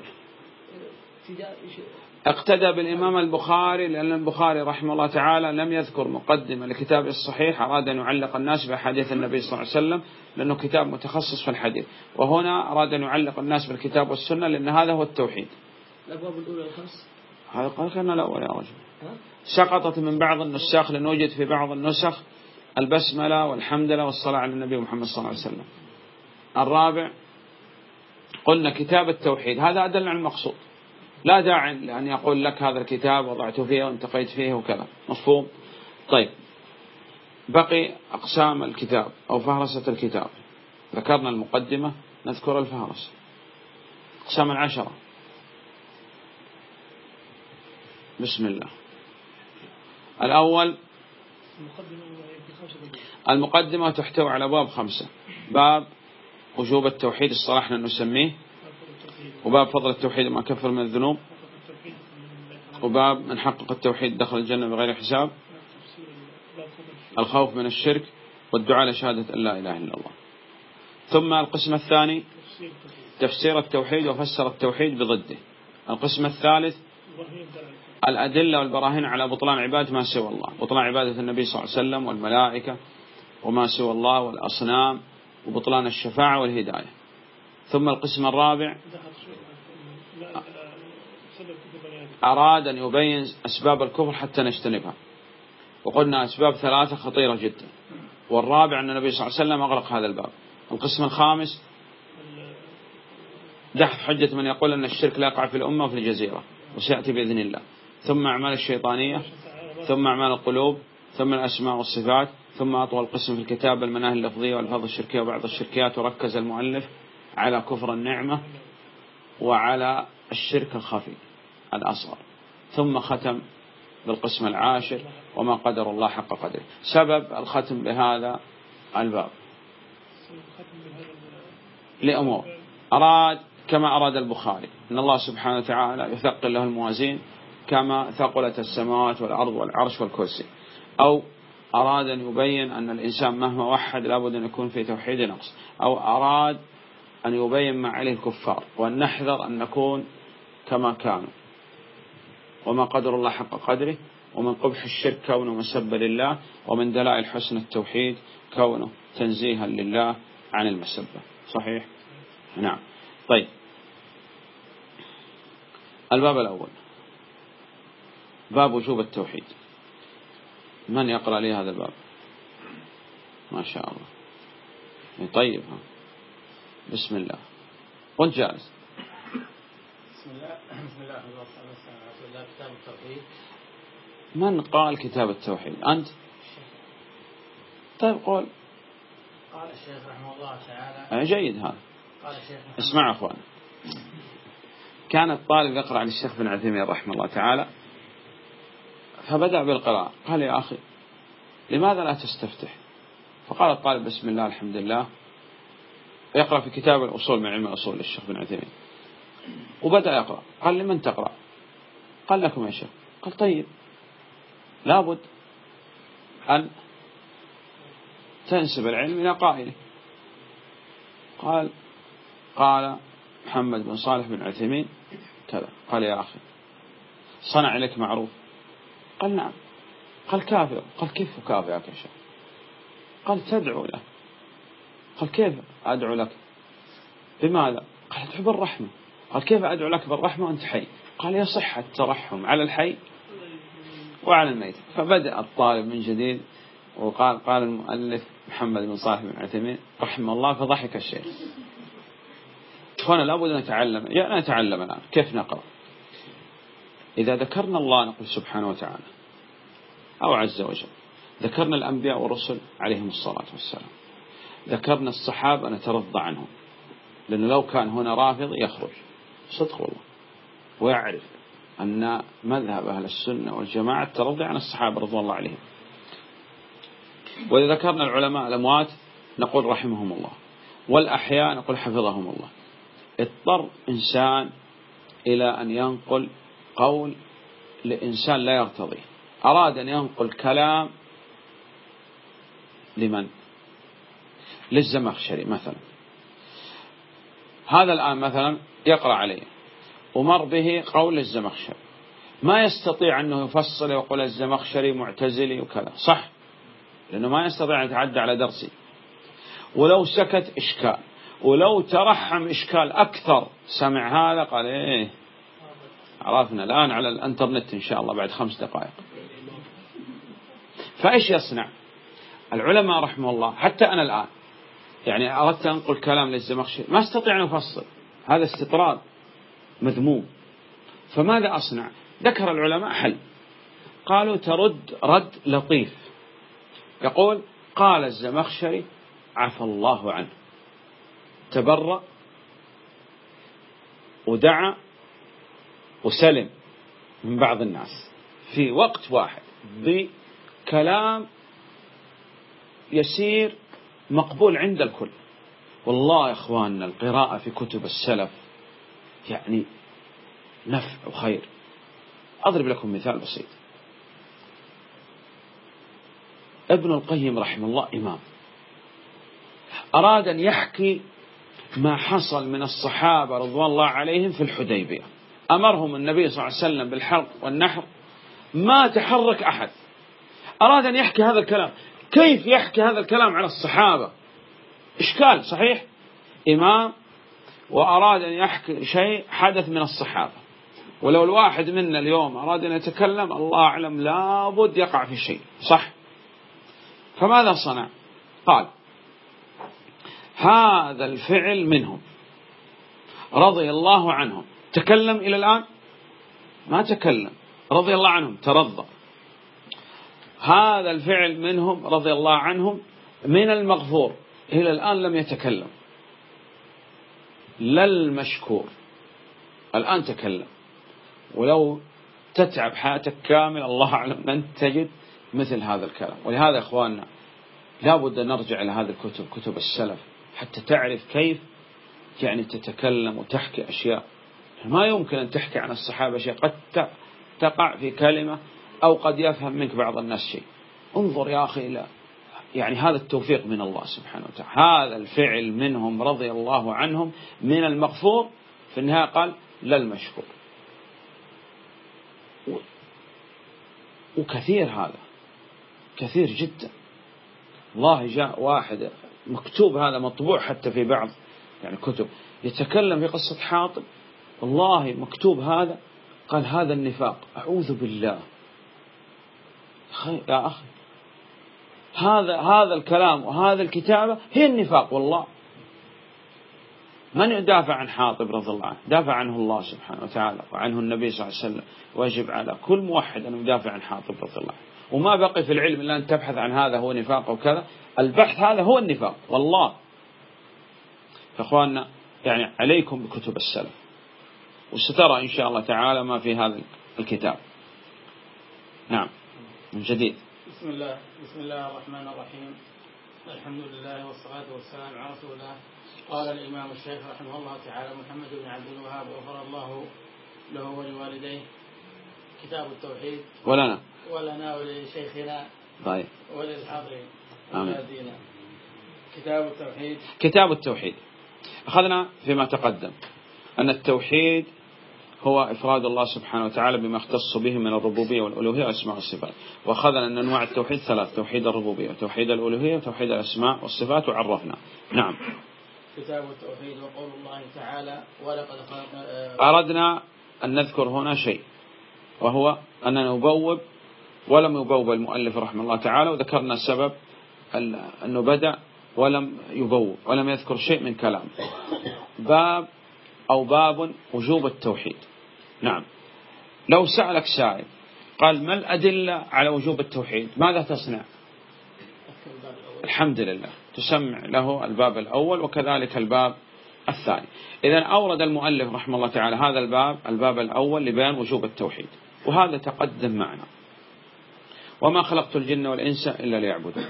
اقتدى بالإمام البخاري لأن البخاري رحمه الله تعالى لم يذكر مقدمة لكتابه الصحيح أراد أن يعلق الناس بأحاديث النبي صلى الله عليه وسلم لأنه كتاب متخصص في الحديث. وهنا أراد أن يعلق الناس بالكتاب والسنة لأن هذا هو التوحيد. الأبواب الأولى الخمس. هذا قال كان الأول يا رجل. سقطت من بعض النساخ لأنه وجد في بعض النسخ البسملة والحمدلة والصلاة على النبي محمد صلى الله عليه وسلم. الرابع قلنا كتاب التوحيد. هذا أدل عن المقصود. لا داعي لأن يقول لك هذا الكتاب وضعت فيه وانتقيت فيه وكذا. مفهوم؟ طيب. بقي أقسام الكتاب أو فهرسة الكتاب. ذكرنا المقدمة نذكر الفهرسة أقسام العشرة. بسم الله. الأول المقدمة تحتوي على باب خمسة. باب وجوب التوحيد الصلاح نسميه. وباب فضل التوحيد ما كفر من الذنوب. وباب من حقق التوحيد دخل الجنة بغير حساب. الخوف من الشرك والدعاء لشهادة أن لا إله إلا الله. ثم القسم الثاني تفسير التوحيد وفسر التوحيد بضده. القسم الثالث الأدلة والبراهين على بطلان عبادة ما سوى الله. بطلان عبادة النبي صلى الله عليه وسلم والملائكة وما سوى الله والأصنام وبطلان الشفاعة والهداية. ثم القسم الرابع أراد أن يبين أسباب الكفر حتى نجتنبها. وقلنا أسباب ثلاثة خطيرة جدا. والرابع أن النبي صلى الله عليه وسلم أغلق هذا الباب. القسم الخامس دحض حجة من يقول أن الشرك لا يقع في الأمة وفي الجزيرة وسيأتي بإذن الله. ثم أعمال الشيطانية ثم أعمال القلوب ثم الأسماء والصفات ثم أطول قسم في الكتاب المناهي اللفظية والألفاظ الشركية وبعض الشركيات وركز المؤلف. على كفر النعمة وعلى الشرك الخفي الأصغر. ثم ختم بالقسم العاشر وما قدر الله حق قدره. سبب الختم بهذا الباب. لأمور. أراد كما أراد البخاري. أن الله سبحانه وتعالى يثقل له الموازين كما ثقلت السماوات والأرض والعرش والكرسي. أو أراد أن يبين أن الإنسان مهما وحد لابد أن يكون في توحيد نقص. أو أراد أن يبين ما عليه الكفار وأن نحذر أن نكون كما كانوا. وما قدر الله حق قدره ومن قبح الشرك كونه مسبة لله ومن دلائل حسن التوحيد كونه تنزيها لله عن المسبة. صحيح؟ نعم. طيب. الباب الأول. باب وجوب التوحيد. من يقرأ لي هذا الباب؟ ما شاء الله. طيب. بسم الله. وانت جالس. بسم الله. بسم الله رسول الله كتاب التوحيد. من قال كتاب التوحيد؟ أنت؟ طيب قول. قال الشيخ رحمه الله تعالى. جيد هذا. قال الشيخ اسمع أخوان. كان الطالب يقرأ عن الشيخ بن عثيمين رحمه الله تعالى فبدأ بالقراءة. قال يا أخي لماذا لا تستفتح؟ فقال الطالب بسم الله الحمد لله. يقرأ في كتاب الأصول من علم الأصول للشيخ بن عثيمين. وبدأ يقرأ. قال لمن تقرأ؟ قال لكم يا شيخ. قال طيب. لابد أن تنسب العلم إلى قائله. قال قال محمد بن صالح بن عثيمين كذا. قال يا أخي صنع لك معروف. قال نعم. قال كافر. قال كيف أكافئك يا شيخ؟ قال تدعو له. قال كيف أدعو لك؟ بماذا؟ قال أدعو بالرحمة. قال كيف أدعو لك بالرحمة وأنت حي؟ قال يصح الترحم على الحي وعلى الميت. فبدأ الطالب من جديد وقال قال المؤلف محمد بن صالح بن عثيمين رحمه الله فضحك الشيخ. هنا لابد أن نتعلم. يا نتعلم الآن. كيف نقرأ؟ إذا ذكرنا الله نقول سبحانه وتعالى أو عز وجل ذكرنا الأنبياء والرسل عليهم الصلاة والسلام. ذكرنا الصحابة نترضى عنهم. لأنه لو كان هنا رافض يخرج. صدق والله. ويعرف أن مذهب أهل السنة والجماعة الترضي عن الصحابة رضي الله عليهم. وإذا ذكرنا العلماء الأموات نقول رحمهم الله. والأحياء نقول حفظهم الله. اضطر إنسان إلى أن ينقل قول لإنسان لا يرتضيه. أراد أن ينقل كلام لمن؟ للزمخشري مثلا. هذا الآن مثلا يقرأ عليه. ومر به قول الزمخشري ما يستطيع أنه يفصل ويقول الزمخشري معتزلي وكذا. صح. لأنه ما يستطيع أن يتعدى على درسي. ولو سكت إشكال. ولو ترحم إشكال أكثر. سمع هذا قال إيه. عرفنا الآن على الإنترنت إن شاء الله بعد خمس دقائق. فإيش يصنع؟ العلماء رحمه الله. حتى أنا الآن. يعني أردت أنقل كلام للزمخشري. ما أستطيع أن أفصل. هذا استطراد مذموم. فماذا أصنع؟ ذكر العلماء حل. قالوا ترد رد لطيف. يقول قال الزمخشري عفى الله عنه. تبرأ ودعا وسلم من بعض الناس في وقت واحد. بكلام يسير مقبول عند الكل. والله يا اخواننا القراءة في كتب السلف يعني نفع وخير. أضرب لكم مثال بسيط. ابن القيم رحمه الله إمام. أراد أن يحكي ما حصل من الصحابة رضوان الله عليهم في الحديبية. أمرهم النبي صلى الله عليه وسلم بالحرق والنحر ما تحرك أحد. أراد أن يحكي هذا الكلام. كيف يحكي هذا الكلام على الصحابة؟ إشكال صحيح؟ إمام وأراد أن يحكي شيء حدث من الصحابة. ولو الواحد منا اليوم أراد أن يتكلم الله أعلم لابد يقع في شيء صح؟ فماذا صنع؟ قال هذا الفعل منهم. رضي الله عنهم. تكلم إلى الآن؟ ما تكلم. رضي الله عنهم ترضى. هذا الفعل منهم رضي الله عنهم من المغفور. إلى الآن لم يتكلم. لا المشكور. الآن تكلم. ولو تتعب حياتك كامل الله أعلم لن تجد مثل هذا الكلام. ولهذا إخواننا لابد أن نرجع إلى هذه الكتب كتب السلف حتى تعرف كيف يعني تتكلم وتحكي أشياء. ما يمكن أن تحكي عن الصحابة شيء. قد تقع في كلمة أو قد يفهم منك بعض الناس شيء. انظر يا أخي إلى يعني هذا التوفيق من الله سبحانه وتعالى. هذا الفعل منهم رضي الله عنهم. من المغفور في النهاية قال لا المشكور. وكثير هذا. كثير جدا. والله جاء واحد مكتوب هذا مطبوع حتى في بعض يعني كتب. يتكلم في قصة حاطب. والله مكتوب هذا. قال هذا النفاق. أعوذ بالله. يا أخي. هذا هذا الكلام وهذا الكتابة هي النفاق والله. من يدافع عن حاطب رضي الله عنه؟ دافع عنه الله سبحانه وتعالى وعنه النبي صلى الله عليه وسلم. واجب على كل موحد أن يدافع عن حاطب رضي الله عنه. وما بقي في العلم إلا أن تبحث عن هذا هو نفاق أو كذا. البحث هذا هو النفاق والله. فأخواننا يعني عليكم بكتب السلف. وسترى إن شاء الله تعالى ما في هذا الكتاب. نعم. من جديد. بسم الله بسم الله الرحمن الرحيم. الحمد لله والصلاة والسلام على رسول الله. قال الإمام الشيخ رحمه الله تعالى محمد بن عبد الوهاب غفر الله له ولوالديه. كتاب التوحيد. ولنا ولنا ولشيخنا طيب. وللحاضرين. آمين. كتاب التوحيد. كتاب التوحيد. أخذنا فيما تقدم. أن التوحيد هو إفراد الله سبحانه وتعالى بما اختص به من الربوبية والألوهية والأسماء والصفات. وأخذنا أن أنواع التوحيد ثلاث توحيد الربوبية وتوحيد الألوهية وتوحيد الأسماء والصفات وعرفنا. نعم. كتاب التوحيد وقول الله تعالى ولقد خلقنا أردنا أن نذكر هنا شيء وهو أننا نبوب ولم يبوب المؤلف رحمه الله تعالى وذكرنا السبب أنه بدأ ولم يبوب ولم يذكر شيء من كلامه باب أو باب وجوب التوحيد. نعم. لو سألك سائل قال ما الأدلة على وجوب التوحيد؟ ماذا تصنع؟ الحمد لله. تسمع له الباب الأول وكذلك الباب الثاني. إذا أورد المؤلف رحمه الله تعالى هذا الباب الباب الأول لبيان وجوب التوحيد. وهذا تقدم معنا. وما خلقت الجن والإنس إلا ليعبدون.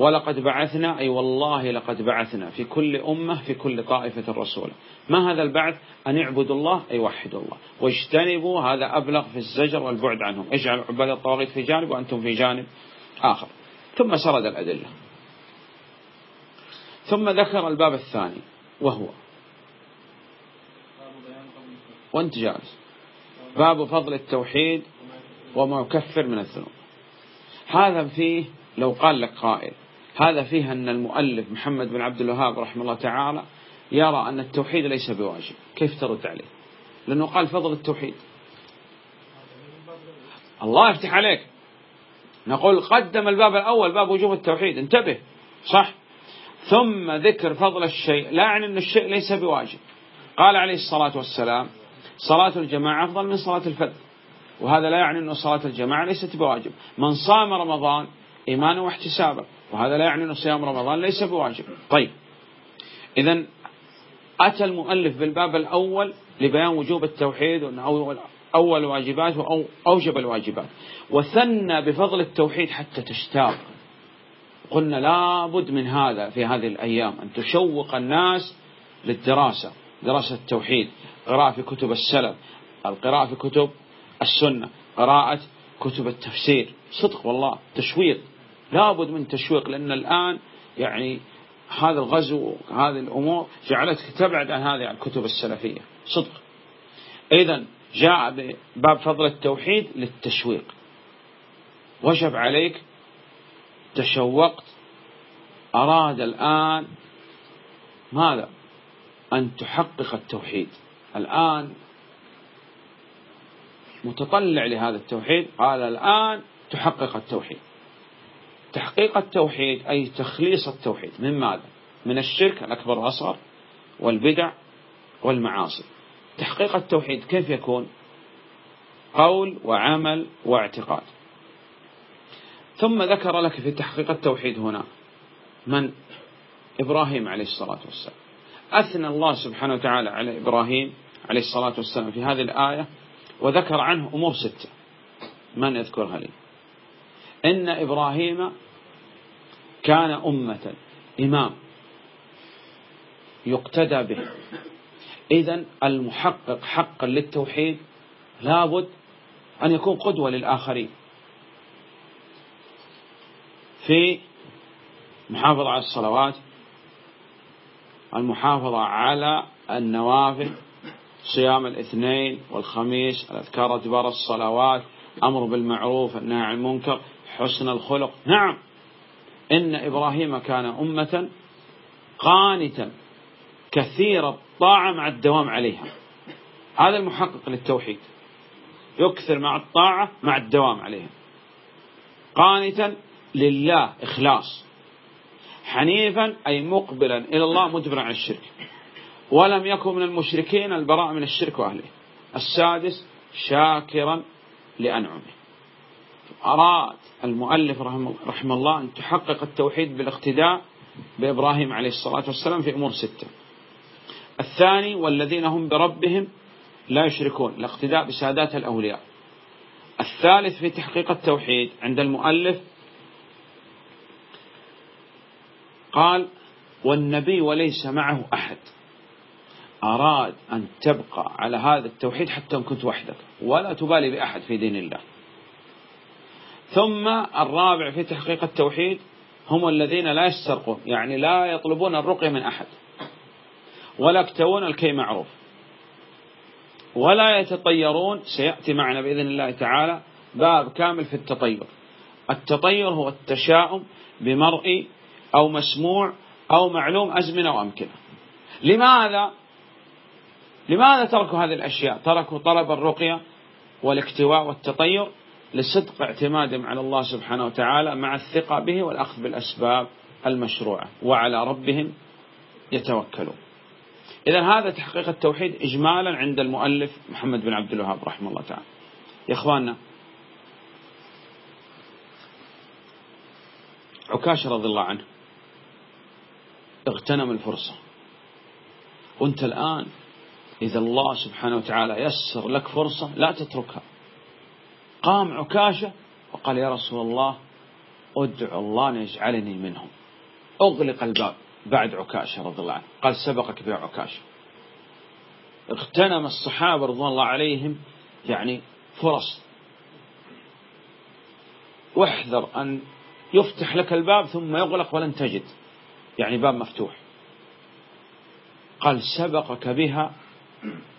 ولقد بعثنا أي والله لقد بعثنا في كل أمة في كل طائفة رسولا. ما هذا البعث؟ أن يعبدوا الله أي وحدوا الله. واجتنبوا هذا أبلغ في الزجر والبعد عنهم. اجعلوا عباد الطواغيت في جانب وأنتم في جانب آخر. ثم سرد الأدلة. ثم ذكر الباب الثاني وهو. وأنت جالس. باب فضل التوحيد وما يكفر من الذنوب. هذا فيه لو قال لك قائل هذا فيه أن المؤلف محمد بن عبد الوهاب رحمه الله تعالى يرى أن التوحيد ليس بواجب. كيف ترد عليه؟ لأنه قال فضل التوحيد. الله يفتح عليك. نقول قدم الباب الأول باب وجوب التوحيد. انتبه. صح. ثم ذكر فضل الشيء. لا يعني أن الشيء ليس بواجب. قال عليه الصلاة والسلام صلاة الجماعة أفضل من صلاة الفذ وهذا لا يعني أن صلاة الجماعة ليست بواجب. من صام رمضان إيمانا واحتسابا. وهذا لا يعني أن صيام رمضان ليس بواجب. طيب. إذا أتى المؤلف بالباب الأول لبيان وجوب التوحيد وأن أول, أول واجبات وأوجب الواجبات. وثنى بفضل التوحيد حتى تشتاق. قلنا لابد من هذا في هذه الأيام أن تشوق الناس للدراسة دراسة التوحيد قراءة في كتب السلف القراءة في كتب السنة قراءة كتب التفسير. صدق والله تشويق. لابد من تشويق لأن الآن يعني هذا الغزو هذه الأمور جعلتك تبعد عن هذه الكتب السلفية. صدق. إذا جاء باب فضل التوحيد للتشويق. وجب عليك تشوقت أراد الآن ماذا؟ أن تحقق التوحيد. الآن متطلع لهذا التوحيد قال الآن تحقق التوحيد. تحقيق التوحيد أي تخليص التوحيد. من ماذا؟ من الشرك الأكبر والأصغر والبدع والمعاصي. تحقيق التوحيد كيف يكون؟ قول وعمل واعتقاد. ثم ذكر لك في تحقيق التوحيد هنا من؟ إبراهيم عليه الصلاة والسلام. أثنى الله سبحانه وتعالى على إبراهيم عليه الصلاة والسلام في هذه الآية وذكر عنه أمور ستة. من يذكرها لي؟ إن إبراهيم كان أمة إمام. يقتدى به. إذا المحقق حقا للتوحيد لابد أن يكون قدوة للآخرين. في المحافظة على الصلوات المحافظة على النوافل صيام الاثنين والخميس الأذكار أدبار الصلوات أمر بالمعروف النهي عن المنكر. حسن الخلق. نعم. إن إبراهيم كان أمة قانتا كثير الطاعة مع الدوام عليها. هذا المحقق للتوحيد. يكثر مع الطاعة مع الدوام عليها. قانتا لله إخلاص. حنيفا أي مقبلا إلى الله مدبرا عن الشرك. ولم يكن من المشركين البراء من الشرك وأهله. السادس شاكرا لأنعمه. أراد المؤلف رحمه الله أن تحقق التوحيد بالاقتداء بإبراهيم عليه الصلاة والسلام في أمور ستة. الثاني والذين هم بربهم لا يشركون الاقتداء بسادات الأولياء. الثالث في تحقيق التوحيد عند المؤلف قال والنبي وليس معه أحد. أراد أن تبقى على هذا التوحيد حتى إن كنت وحدك ولا تبالي بأحد في دين الله. ثم الرابع في تحقيق التوحيد هم الذين لا يسترقون يعني لا يطلبون الرقية من أحد ولا يكتوون الكي معروف ولا يتطيرون سيأتي معنا بإذن الله تعالى باب كامل في التطير. التطير هو التشاؤم بمرء أو مسموع أو معلوم أزمنة وأمكنة لماذا؟ لماذا تركوا هذه الأشياء؟ تركوا طلب الرقية والاكتواء والتطير لصدق اعتمادهم على الله سبحانه وتعالى مع الثقة به والأخذ بالأسباب المشروعة وعلى ربهم يتوكلون. إذا هذا تحقيق التوحيد إجمالا عند المؤلف محمد بن عبد الوهاب رحمه الله تعالى. يا إخواننا عكاش رضي الله عنه اغتنم الفرصة. وأنت الآن إذا الله سبحانه وتعالى يسر لك فرصة لا تتركها. قام عكاشة وقال يا رسول الله ادعو الله أن يجعلني منهم. أغلق الباب بعد عكاشة رضي الله عنه. قال سبقك بها عكاشة. اغتنم الصحابة رضوان الله عليهم يعني فرص. واحذر أن يفتح لك الباب ثم يغلق ولن تجد. يعني باب مفتوح. قال سبقك بها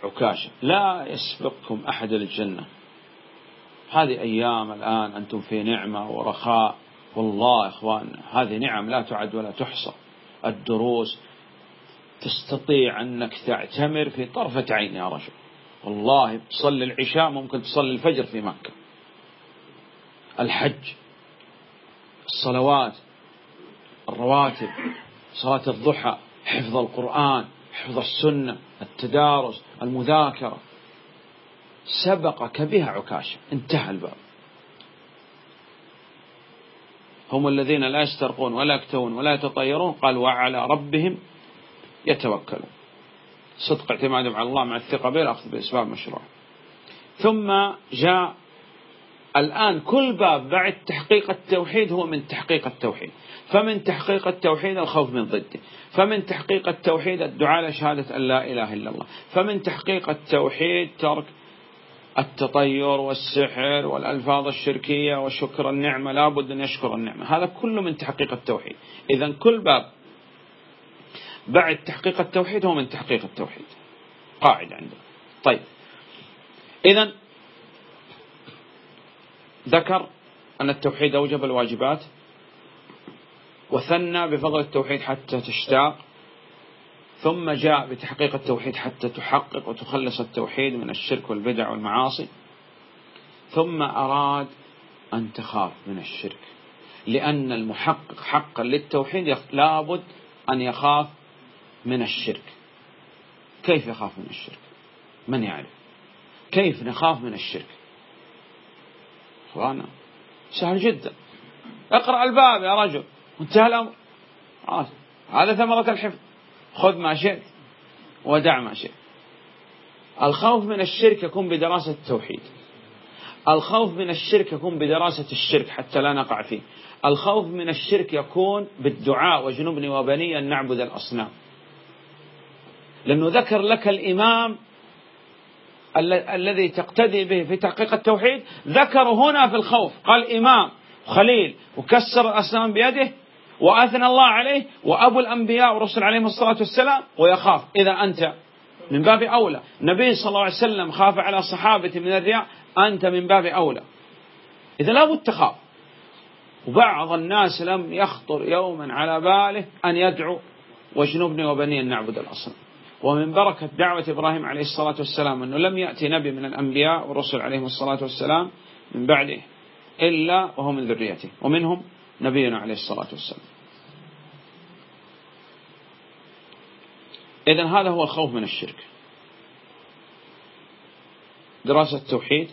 عكاشة. لا يسبقكم أحد الجنة. هذه أيام الآن أنتم في نعمة ورخاء. والله إخواننا هذه نعم لا تعد ولا تحصى. الدروس تستطيع أنك تعتمر في طرفة عين يا رجل. والله تصلي العشاء ممكن تصلي الفجر في مكة. الحج الصلوات الرواتب صلاة الضحى حفظ القرآن حفظ السنة التدارس المذاكرة. سبقك بها عكاشة. انتهى الباب. هم الذين لا يسترقون ولا يكتوون ولا يتطيرون قال وعلى ربهم يتوكلون. صدق اعتمادهم على الله مع الثقة به الأخذ بأسباب مشروع ثم جاء الآن كل باب بعد تحقيق التوحيد هو من تحقيق التوحيد. فمن تحقيق التوحيد الخوف من ضده. فمن تحقيق التوحيد الدعاء لشهادة أن لا إله إلا الله. فمن تحقيق التوحيد ترك التطير والسحر والألفاظ الشركية وشكر النعمة لا بد أن يشكر النعمة. هذا كله من تحقيق التوحيد. إذا كل باب بعد تحقيق التوحيد هو من تحقيق التوحيد. قاعدة عنده طيب. إذا ذكر أن التوحيد أوجب الواجبات وثنى بفضل التوحيد حتى تشتاق ثم جاء بتحقيق التوحيد حتى تحقق وتخلص التوحيد من الشرك والبدع والمعاصي. ثم أراد أن تخاف من الشرك لأن المحقق حقا للتوحيد لابد أن يخاف من الشرك. كيف يخاف من الشرك؟ من يعرف؟ كيف نخاف من الشرك؟ إخوانا سهل جدا. اقرأ الباب يا رجل وانتهى الأمر. هذا ثمرة الحفظ. خذ ما شئت ودع ما شئت. الخوف من الشرك يكون بدراسة التوحيد. الخوف من الشرك يكون بدراسة الشرك حتى لا نقع فيه. الخوف من الشرك يكون بالدعاء وجنوبني وبني أن نعبد الأصنام. لأنه ذكر لك الإمام الذي تقتدي به في تحقيق التوحيد ذكر هنا في الخوف قال إمام خليل وكسر الأصنام بيده وأثنى الله عليه وأبو الأنبياء والرسل عليهم الصلاة والسلام ويخاف. إذا أنت من باب أولى. النبي صلى الله عليه وسلم خاف على صحابة من الرياء أنت من باب أولى. إذا لابد تخاف. وبعض الناس لم يخطر يوما على باله أن يدعو واجنبني وبني أن نعبد الأصنام؟ ومن بركة دعوة إبراهيم عليه الصلاة والسلام أنه لم يأتي نبي من الأنبياء والرسل عليهم الصلاة والسلام من بعده إلا وهو من ذريته ومنهم نبينا عليه الصلاة والسلام. إذن هذا هو الخوف من الشرك. دراسة التوحيد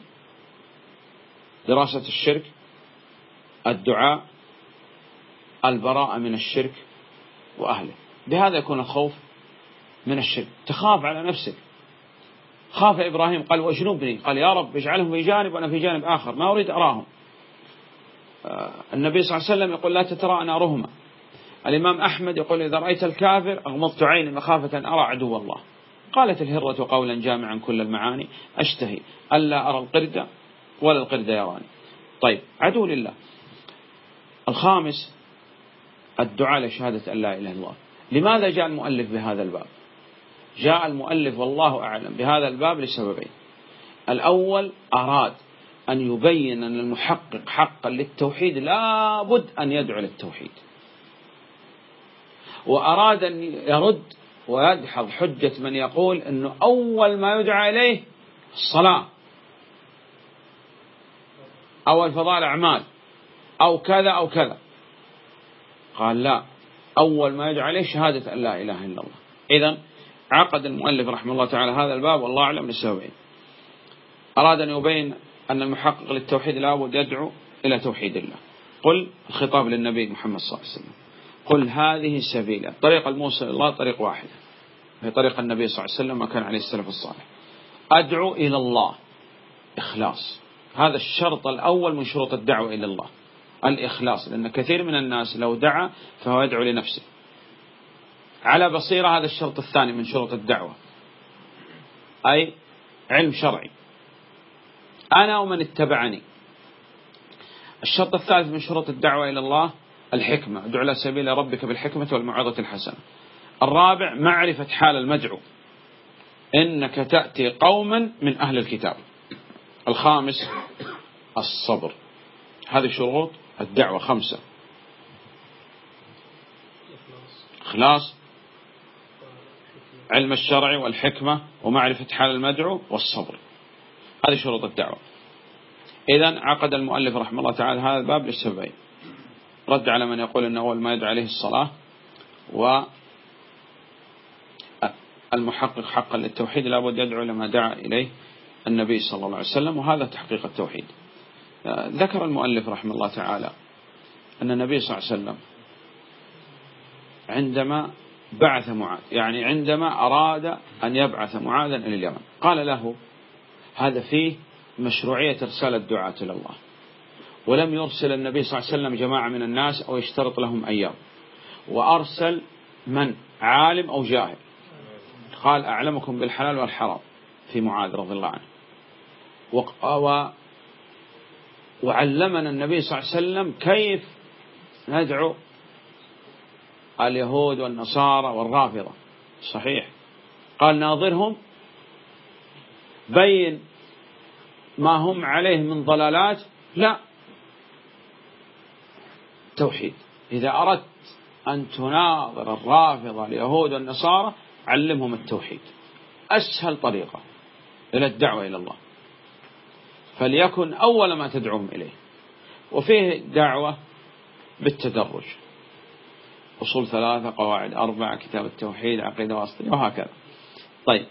دراسة الشرك الدعاء البراءة من الشرك وأهله. بهذا يكون الخوف من الشرك. تخاف على نفسك. خاف إبراهيم قال واجنبني قال يا رب اجعلهم في جانب وأنا في جانب آخر. ما أريد أراهم. آه، النبي صلى الله عليه وسلم يقول لا تتراءى نارهما الإمام أحمد يقول إذا رأيت الكافر أغمضت عيني مخافة أن أرى عدو الله. قالت الهرة قولا جامعا كل المعاني. أشتهي ألا أرى القردة ولا القردة يراني. طيب عدو لله. الخامس الدعاء لشهادة أن لا إله إلا الله. لماذا جاء المؤلف بهذا الباب؟ جاء المؤلف والله أعلم بهذا الباب لسببين. الأول أراد أن يبين أن المحقق حقا للتوحيد لابد أن يدعو للتوحيد. وأراد أن يرد ويدحض حجة من يقول أنه أول ما يدعى إليه الصلاة أو الفضاء الأعمال أو كذا أو كذا. قال لا أول ما يدعى عليه شهادة أن لا إله إلا الله. إذا عقد المؤلف رحمه الله تعالى هذا الباب والله أعلم لسببين أراد أن يبين أن المحقق للتوحيد لابد يدعو إلى توحيد الله. قل الخطاب للنبي محمد صلى الله عليه وسلم. قل هذه سبيلة الطريق الموصل إلى الله طريق واحدة في طريق النبي صلى الله عليه وسلم ما كان عليه السلف الصالح. أدعو إلى الله. إخلاص. هذا الشرط الأول من شروط الدعوة إلى الله. الإخلاص. لأن كثير من الناس لو دعا فهو يدعو لنفسه. على بصيرة هذا الشرط الثاني من شروط الدعوة. أي علم شرعي. أنا ومن اتبعني. الشرط الثالث من شروط الدعوة إلى الله الحكمة. ادعو إلى سبيل ربك بالحكمة والموعظة الحسنة. الرابع معرفة حال المدعو. إنك تأتي قوما من أهل الكتاب. الخامس الصبر. هذه شروط الدعوة خمسة. إخلاص علم الشرع والحكمة ومعرفة حال المدعو والصبر. هذه شروط الدعوة. إذا عقد المؤلف رحمه الله تعالى هذا الباب للسبعين. رد على من يقول أن أول ما عليه الصلاة و المحقق حقا للتوحيد لابد يدعو لما دعا إليه النبي صلى الله عليه وسلم وهذا تحقيق التوحيد. ذكر المؤلف رحمه الله تعالى أن النبي صلى الله عليه وسلم عندما بعث معاذ يعني عندما أراد أن يبعث معاذا إلى اليمن قال له هذا فيه مشروعية إرسال الدعاة إلى الله. ولم يرسل النبي صلى الله عليه وسلم جماعة من الناس أو يشترط لهم أيام. وأرسل من؟ عالم أو جاهل؟ قال أعلمكم بالحلال والحرام في معاذ رضي الله عنه. و وعلمنا النبي صلى الله عليه وسلم كيف ندعو اليهود والنصارى والرافضة. صحيح. قال ناظرهم بين ما هم عليه من ضلالات؟ لا. توحيد إذا أردت أن تناظر الرافضة اليهود والنصارى علمهم التوحيد. أسهل طريقة إلى الدعوة إلى الله. فليكن أول ما تدعوهم إليه. وفيه دعوة بالتدرج. أصول ثلاثة قواعد أربعة كتاب التوحيد عقيدة واسطية وهكذا. طيب.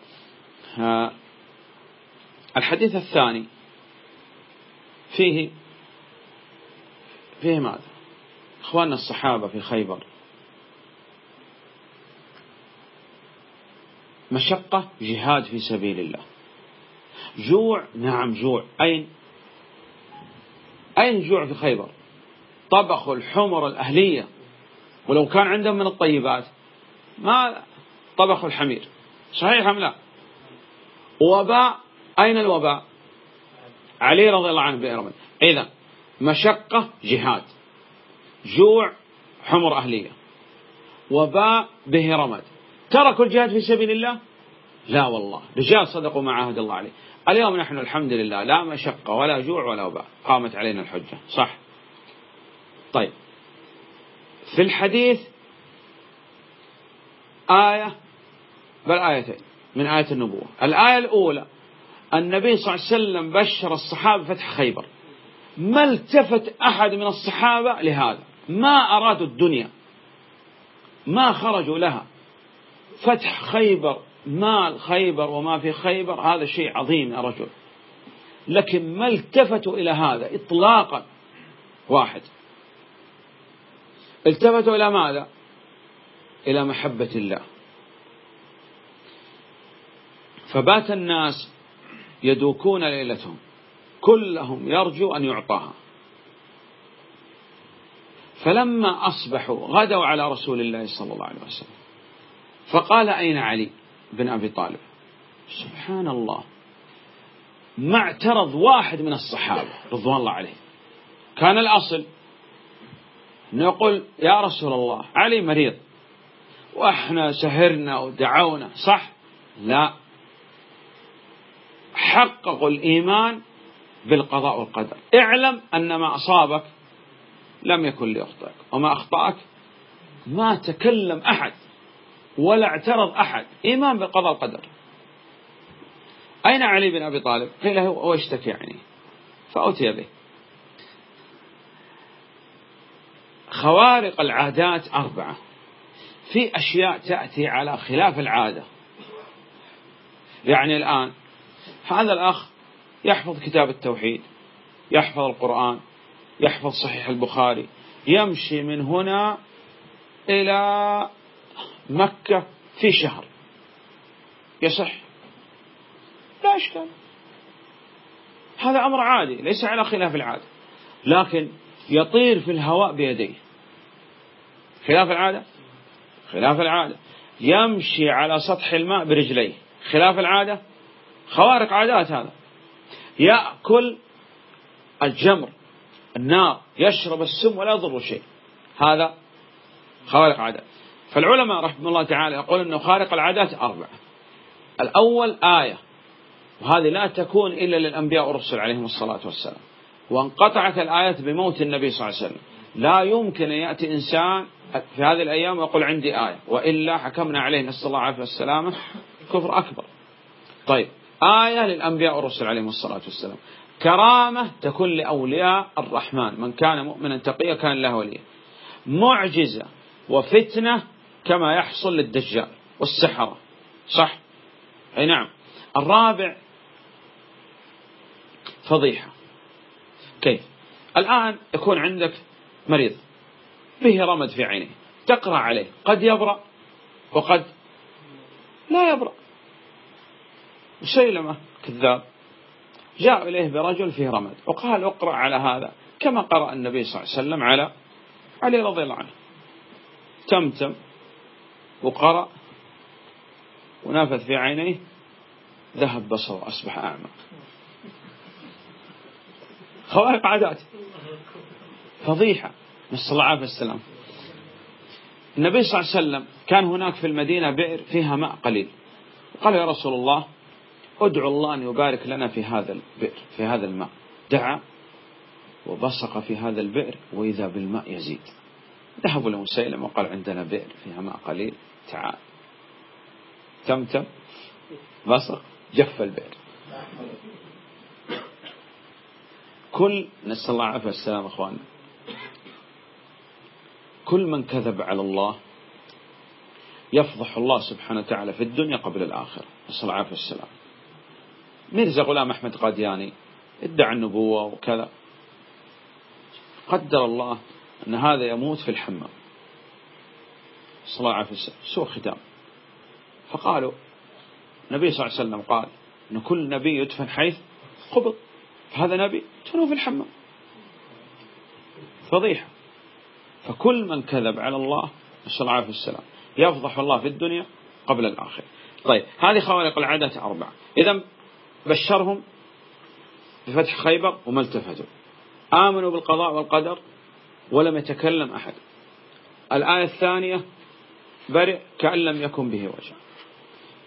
الحديث الثاني فيه فيه ماذا؟ إخواننا الصحابة في خيبر. مشقة جهاد في سبيل الله. جوع نعم جوع. أين؟ أين جوع في خيبر؟ طبخوا الحمر الأهلية. ولو كان عندهم من الطيبات ما طبخوا الحمير. صحيح أم لا؟ وباء أين الوباء؟ علي رضي الله عنه بإرمل إذا مشقة جهاد. جوع حمر أهلية. وباء به رمد تركوا الجهاد في سبيل الله؟ لا والله. رجال صدقوا ما عهد الله عليه. اليوم نحن الحمد لله لا مشقة ولا جوع ولا وباء قامت علينا الحجة. صح. طيب. في الحديث آية بل آيتين. من آية النبوة. الآية الأولى النبي صلى الله عليه وسلم بشر الصحابة فتح خيبر. ما التفت أحد من الصحابة لهذا؟ ما أرادوا الدنيا ما خرجوا لها. فتح خيبر مال خيبر وما في خيبر هذا شيء عظيم يا رجل. لكن ما التفتوا إلى هذا؟ إطلاقا. واحد. التفتوا إلى ماذا؟ إلى محبة الله. فبات الناس يدوكون ليلتهم. كلهم يرجو أن يعطاها. فلما أصبحوا غدوا على رسول الله صلى الله عليه وسلم فقال أين علي بن أبي طالب؟ سبحان الله. ما اعترض واحد من الصحابة رضوان الله عليه. كان الأصل نقول يا رسول الله علي مريض. وإحنا سهرنا ودعونا صح؟ لا. حققوا الإيمان بالقضاء والقدر. اعلم أن ما أصابك لم يكن ليخطئك. وما أخطأك؟ ما تكلم أحد ولا اعترض أحد. إيمان بالقضاء والقدر. أين علي بن أبي طالب؟ قيل هو يشتكي يعني. فأتي به. خوارق العادات أربعة. في أشياء تأتي على خلاف العادة. يعني الآن هذا الأخ يحفظ كتاب التوحيد يحفظ القرآن يحفظ صحيح البخاري. يمشي من هنا إلى مكة في شهر. يصح؟ لا إشكال. هذا أمر عادي ليس على خلاف العادة. لكن يطير في الهواء بيديه. خلاف العادة؟ خلاف العادة. يمشي على سطح الماء برجليه. خلاف العادة؟ خوارق عادات هذا. يأكل الجمر. النار يشرب السم ولا يضر شيء. هذا خوارق عادات. فالعلماء رحمه الله تعالى يقول أنه خارق العادات أربعة. الأول آية وهذه لا تكون إلا للأنبياء والرسل عليهم الصلاة والسلام. وانقطعت الآيات بموت النبي صلى الله عليه وسلم. لا يمكن أن يأتي إنسان في هذه الأيام ويقول عندي آية وإلا حكمنا عليه نسأل الله العافية والسلامة كفر أكبر. طيب آية للأنبياء والرسل عليهم الصلاة والسلام. كرامة تكون لأولياء الرحمن من كان مؤمنا تقيا كان له وليا. معجزة وفتنة كما يحصل للدجال والسحرة. صح؟ أي نعم. الرابع فضيحة. كيف؟ الآن يكون عندك مريض به رمد في عينه تقرأ عليه قد يبرأ وقد لا يبرأ. مسيلمة كذاب. جاء إليه برجل فيه رمد وقال اقرأ على هذا كما قرأ النبي صلى الله عليه وسلم على علي رضي الله عنه. تمتم وقرأ ونافذ في عينيه ذهب بصره أصبح أعمى. خوارق عادات. فضيحة. نسأل الله العافية والسلام النبي صلى الله عليه وسلم كان هناك في المدينة بئر فيها ماء قليل. قال يا رسول الله ادعو الله أن يبارك لنا في هذا البئر في هذا الماء. دعا وبصق في هذا البئر وإذا بالماء يزيد. ذهبوا لمسيلم وقال عندنا بئر فيها ماء قليل تعال. تمتم بصق جف البئر. كل نسأل الله العافية والسلام أخواننا. كل من كذب على الله يفضح الله سبحانه وتعالى في الدنيا قبل الآخرة. نسأل الله العافية والسلام ميرزا غلام أحمد قادياني ادعى النبوة وكذا. قدر الله أن هذا يموت في الحمام. صلى الله عليه وسلم سوء ختام. فقالوا النبي صلى الله عليه وسلم قال أن كل نبي يدفن حيث قبض هذا نبي دفنوه في الحمام. فضيحة. فكل من كذب على الله نسأل الله عليه السلام يفضح الله في الدنيا قبل الآخر طيب هذه خوارق العادة أربعة. إذا بشرهم بفتح خيبر وما التفتوا. آمنوا بالقضاء والقدر ولم يتكلم أحد. الآية الثانية برئ كأن لم يكن به وجه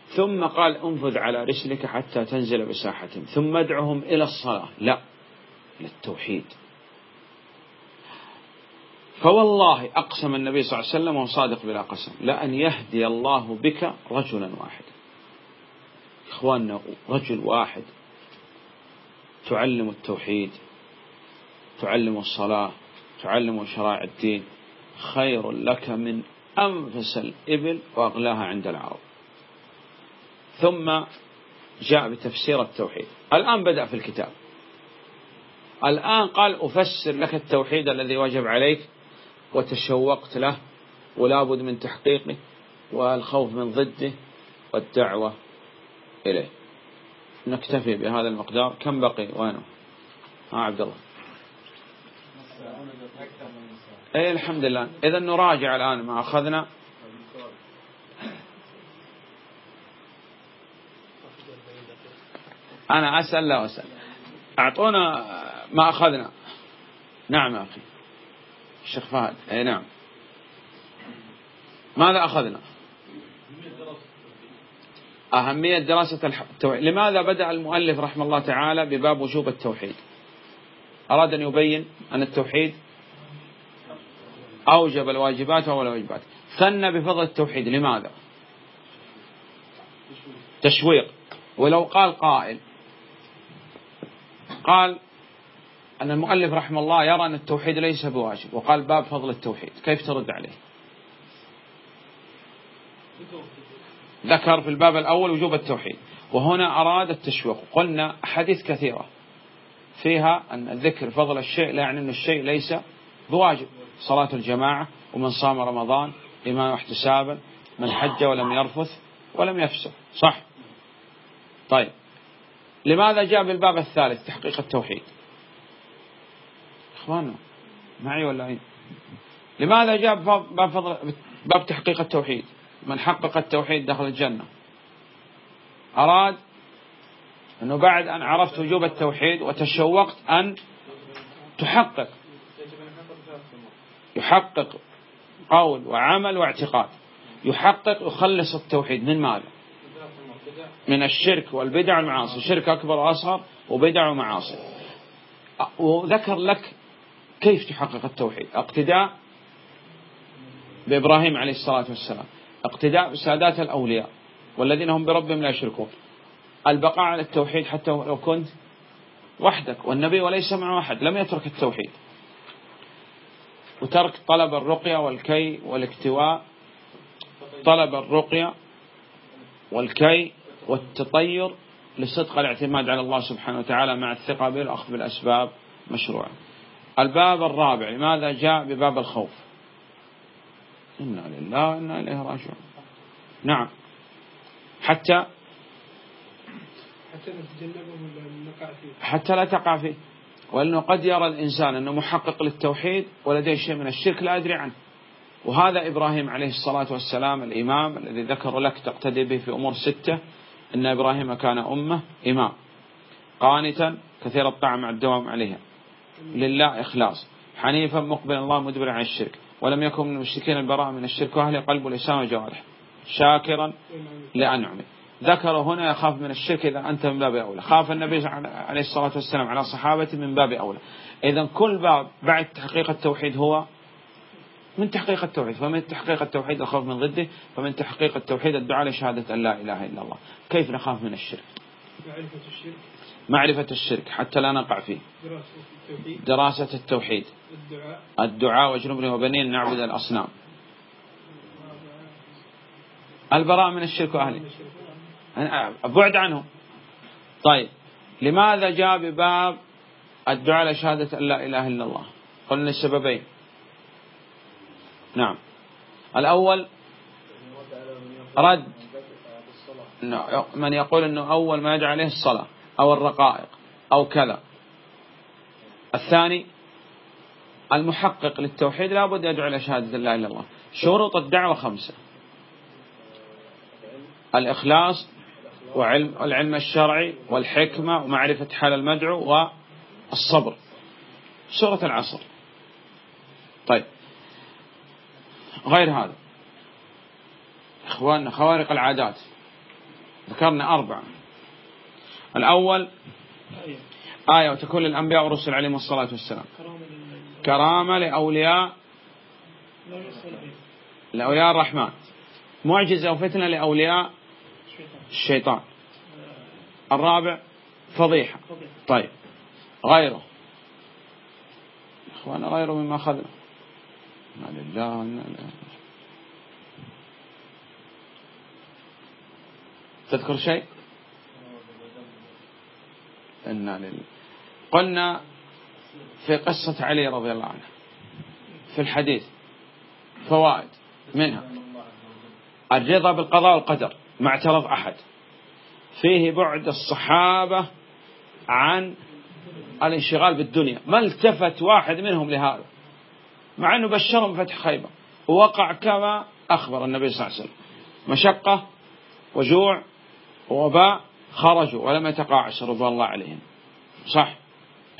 ثم قال انفذ على رسلك حتى تنزل بساحتهم ثم ادعهم إلى الصلاة. لا إلى التوحيد. فوالله أقسم النبي صلى الله عليه وسلم وهو صادق بلا قسم. لأن يهدي الله بك رجلا واحدا. إخواننا رجل واحد تعلم التوحيد تعلم الصلاة تعلم شرائع الدين خير لك من أنفس الإبل وأغلاها عند العرب. ثم جاء بتفسير التوحيد. الآن بدأ في الكتاب. الآن قال أفسر لك التوحيد الذي وجب عليك وتشوقت له ولا بد من تحقيقه والخوف من ضده والدعوة إليه. نكتفي بهذا المقدار. كم بقي؟ وينه؟ ها عبد الله اي الحمد لله. إذا نراجع الآن ما أخذنا. أنا أسأل لا أسأل. أعطونا ما أخذنا. نعم يا أخي. الشيخ فهد. اي نعم. ماذا أخذنا؟ أهمية دراسة التوحيد. لماذا بدأ المؤلف رحمه الله تعالى بباب وجوب التوحيد؟ أراد أن يبين أن التوحيد أوجب الواجبات أو الواجبات. ثنى بفضل التوحيد. لماذا؟ تشويق. ولو قال قائل قال أن المؤلف رحمه الله يرى أن التوحيد ليس بواجب وقال باب فضل التوحيد. كيف ترد عليه؟ ذكر في الباب الأول وجوب التوحيد. وهنا أراد التشويق. قلنا أحاديث كثيرة. فيها أن ذكر فضل الشيء لا يعني أن الشيء ليس بواجب. صلاة الجماعة ومن صام رمضان إيمانا واحتسابا من حج ولم يرفث ولم يفسق. صح؟ طيب. لماذا جاء بالباب الثالث تحقيق التوحيد؟ إخواننا معي ولا أين لماذا جاء باب, فضل باب تحقيق التوحيد؟ من حقق التوحيد دخل الجنة. أراد أنه بعد أن عرفت وجوب التوحيد وتشوقت أن تحقق. يحقق قول وعمل واعتقاد. يحقق يخلص التوحيد. من ماذا من الشرك والبدع والمعاصي. شرك أكبر وأصغر وبدع ومعاصي. وذكر لك كيف تحقق التوحيد. اقتداء بإبراهيم عليه الصلاة والسلام. اقتداء بسادات الأولياء والذين هم بربهم لا يشركون. البقاء على التوحيد حتى لو كنت وحدك والنبي وليس معه أحد لم يترك التوحيد. وترك طلب الرقية والكي والاكتواء طلب الرقية والكي والتطير لصدق الاعتماد على الله سبحانه وتعالى مع الثقة به والأخذ بالأسباب مشروعة. الباب الرابع لماذا جاء بباب الخوف؟ إنا لله إنا إليه راجعون. نعم. حتى حتى نتجنبه حتى لا تقع فيه. وأنه قد يرى الإنسان أنه محقق للتوحيد ولديه شيء من الشرك لا أدري عنه. وهذا إبراهيم عليه الصلاة والسلام الإمام الذي ذكر لك تقتدي به في أمور ستة. أن إبراهيم كان أمة إمام. قانتا كثير الطاعة مع الدوام عليها. لله إخلاص. حنيفا مقبلا الله مدبرا عن الشرك. ولم يكن من المشركين البراء من الشرك وأهله قلب ولسان وجوارح شاكرا لأنعمه. ذكر هنا يخاف من الشرك إذا أنت من باب أولى. خاف النبي عليه الصلاة والسلام على صحابته من باب أولى. إذا كل باب بعد تحقيق التوحيد هو من تحقيق التوحيد. فمن تحقيق التوحيد الخوف من ضده فمن تحقيق التوحيد الدعاء لشهادة أن لا إله إلا الله. كيف نخاف من الشرك؟ معرفة الشرك. معرفة الشرك حتى لا نقع فيه. دراسة التوحيد. الدعاء واجنبني وبنين نعبد الأصنام. البراء من الشرك وأهله. بعد عنه طيب لماذا جاء بباب الدعاء لشهادة أن لا إله إلا الله؟ قلنا السببين. نعم. الأول رد. من يقول أنه أول ما يدعى عليه الصلاة. أو الرقائق أو كذا. الثاني المحقق للتوحيد لابد يدعو إلى شهادة لا إله إلا الله. شروط الدعوة خمسة. الإخلاص وعلم العلم الشرعي والحكمة ومعرفة حال المدعو والصبر. سورة العصر. طيب. غير هذا. إخواننا خوارق العادات. ذكرنا أربعة. الأول آية. وتكون للأنبياء والرسل عليهم الصلاة والسلام. كرامة لأولياء لأولياء الرحمن. معجزة وفتنة لأولياء الشيطان. الرابع فضيحة. طيب. غيره. إخوانا غيره مما أخذنا. ما لله تذكر شيء؟ إنا لله. قلنا في قصة علي رضي الله عنه في الحديث فوائد منها. الرضا بالقضاء والقدر ما اعترض أحد. فيه بعد الصحابة عن الانشغال بالدنيا. ما التفت واحد منهم لهذا؟ مع أنه بشرهم فتح خيبر. ووقع كما أخبر النبي صلى الله عليه وسلم. مشقة وجوع ووباء. خرجوا ولم يتقاعسوا رضوان الله عليهم. صح؟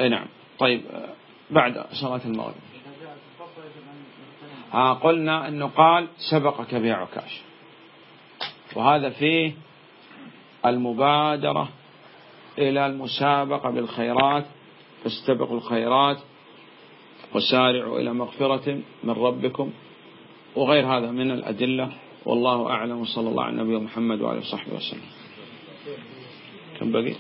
أي نعم. طيب بعد صلاة المغرب. ها قلنا أنه قال سبقك بيع عكاش. وهذا فيه المبادرة إلى المسابقة بالخيرات فاستبقوا الخيرات وسارعوا إلى مغفرة من ربكم وغير هذا من الأدلة. والله أعلم. وصلى الله على النبي محمد وعلى صحبه وسلم. كم بقي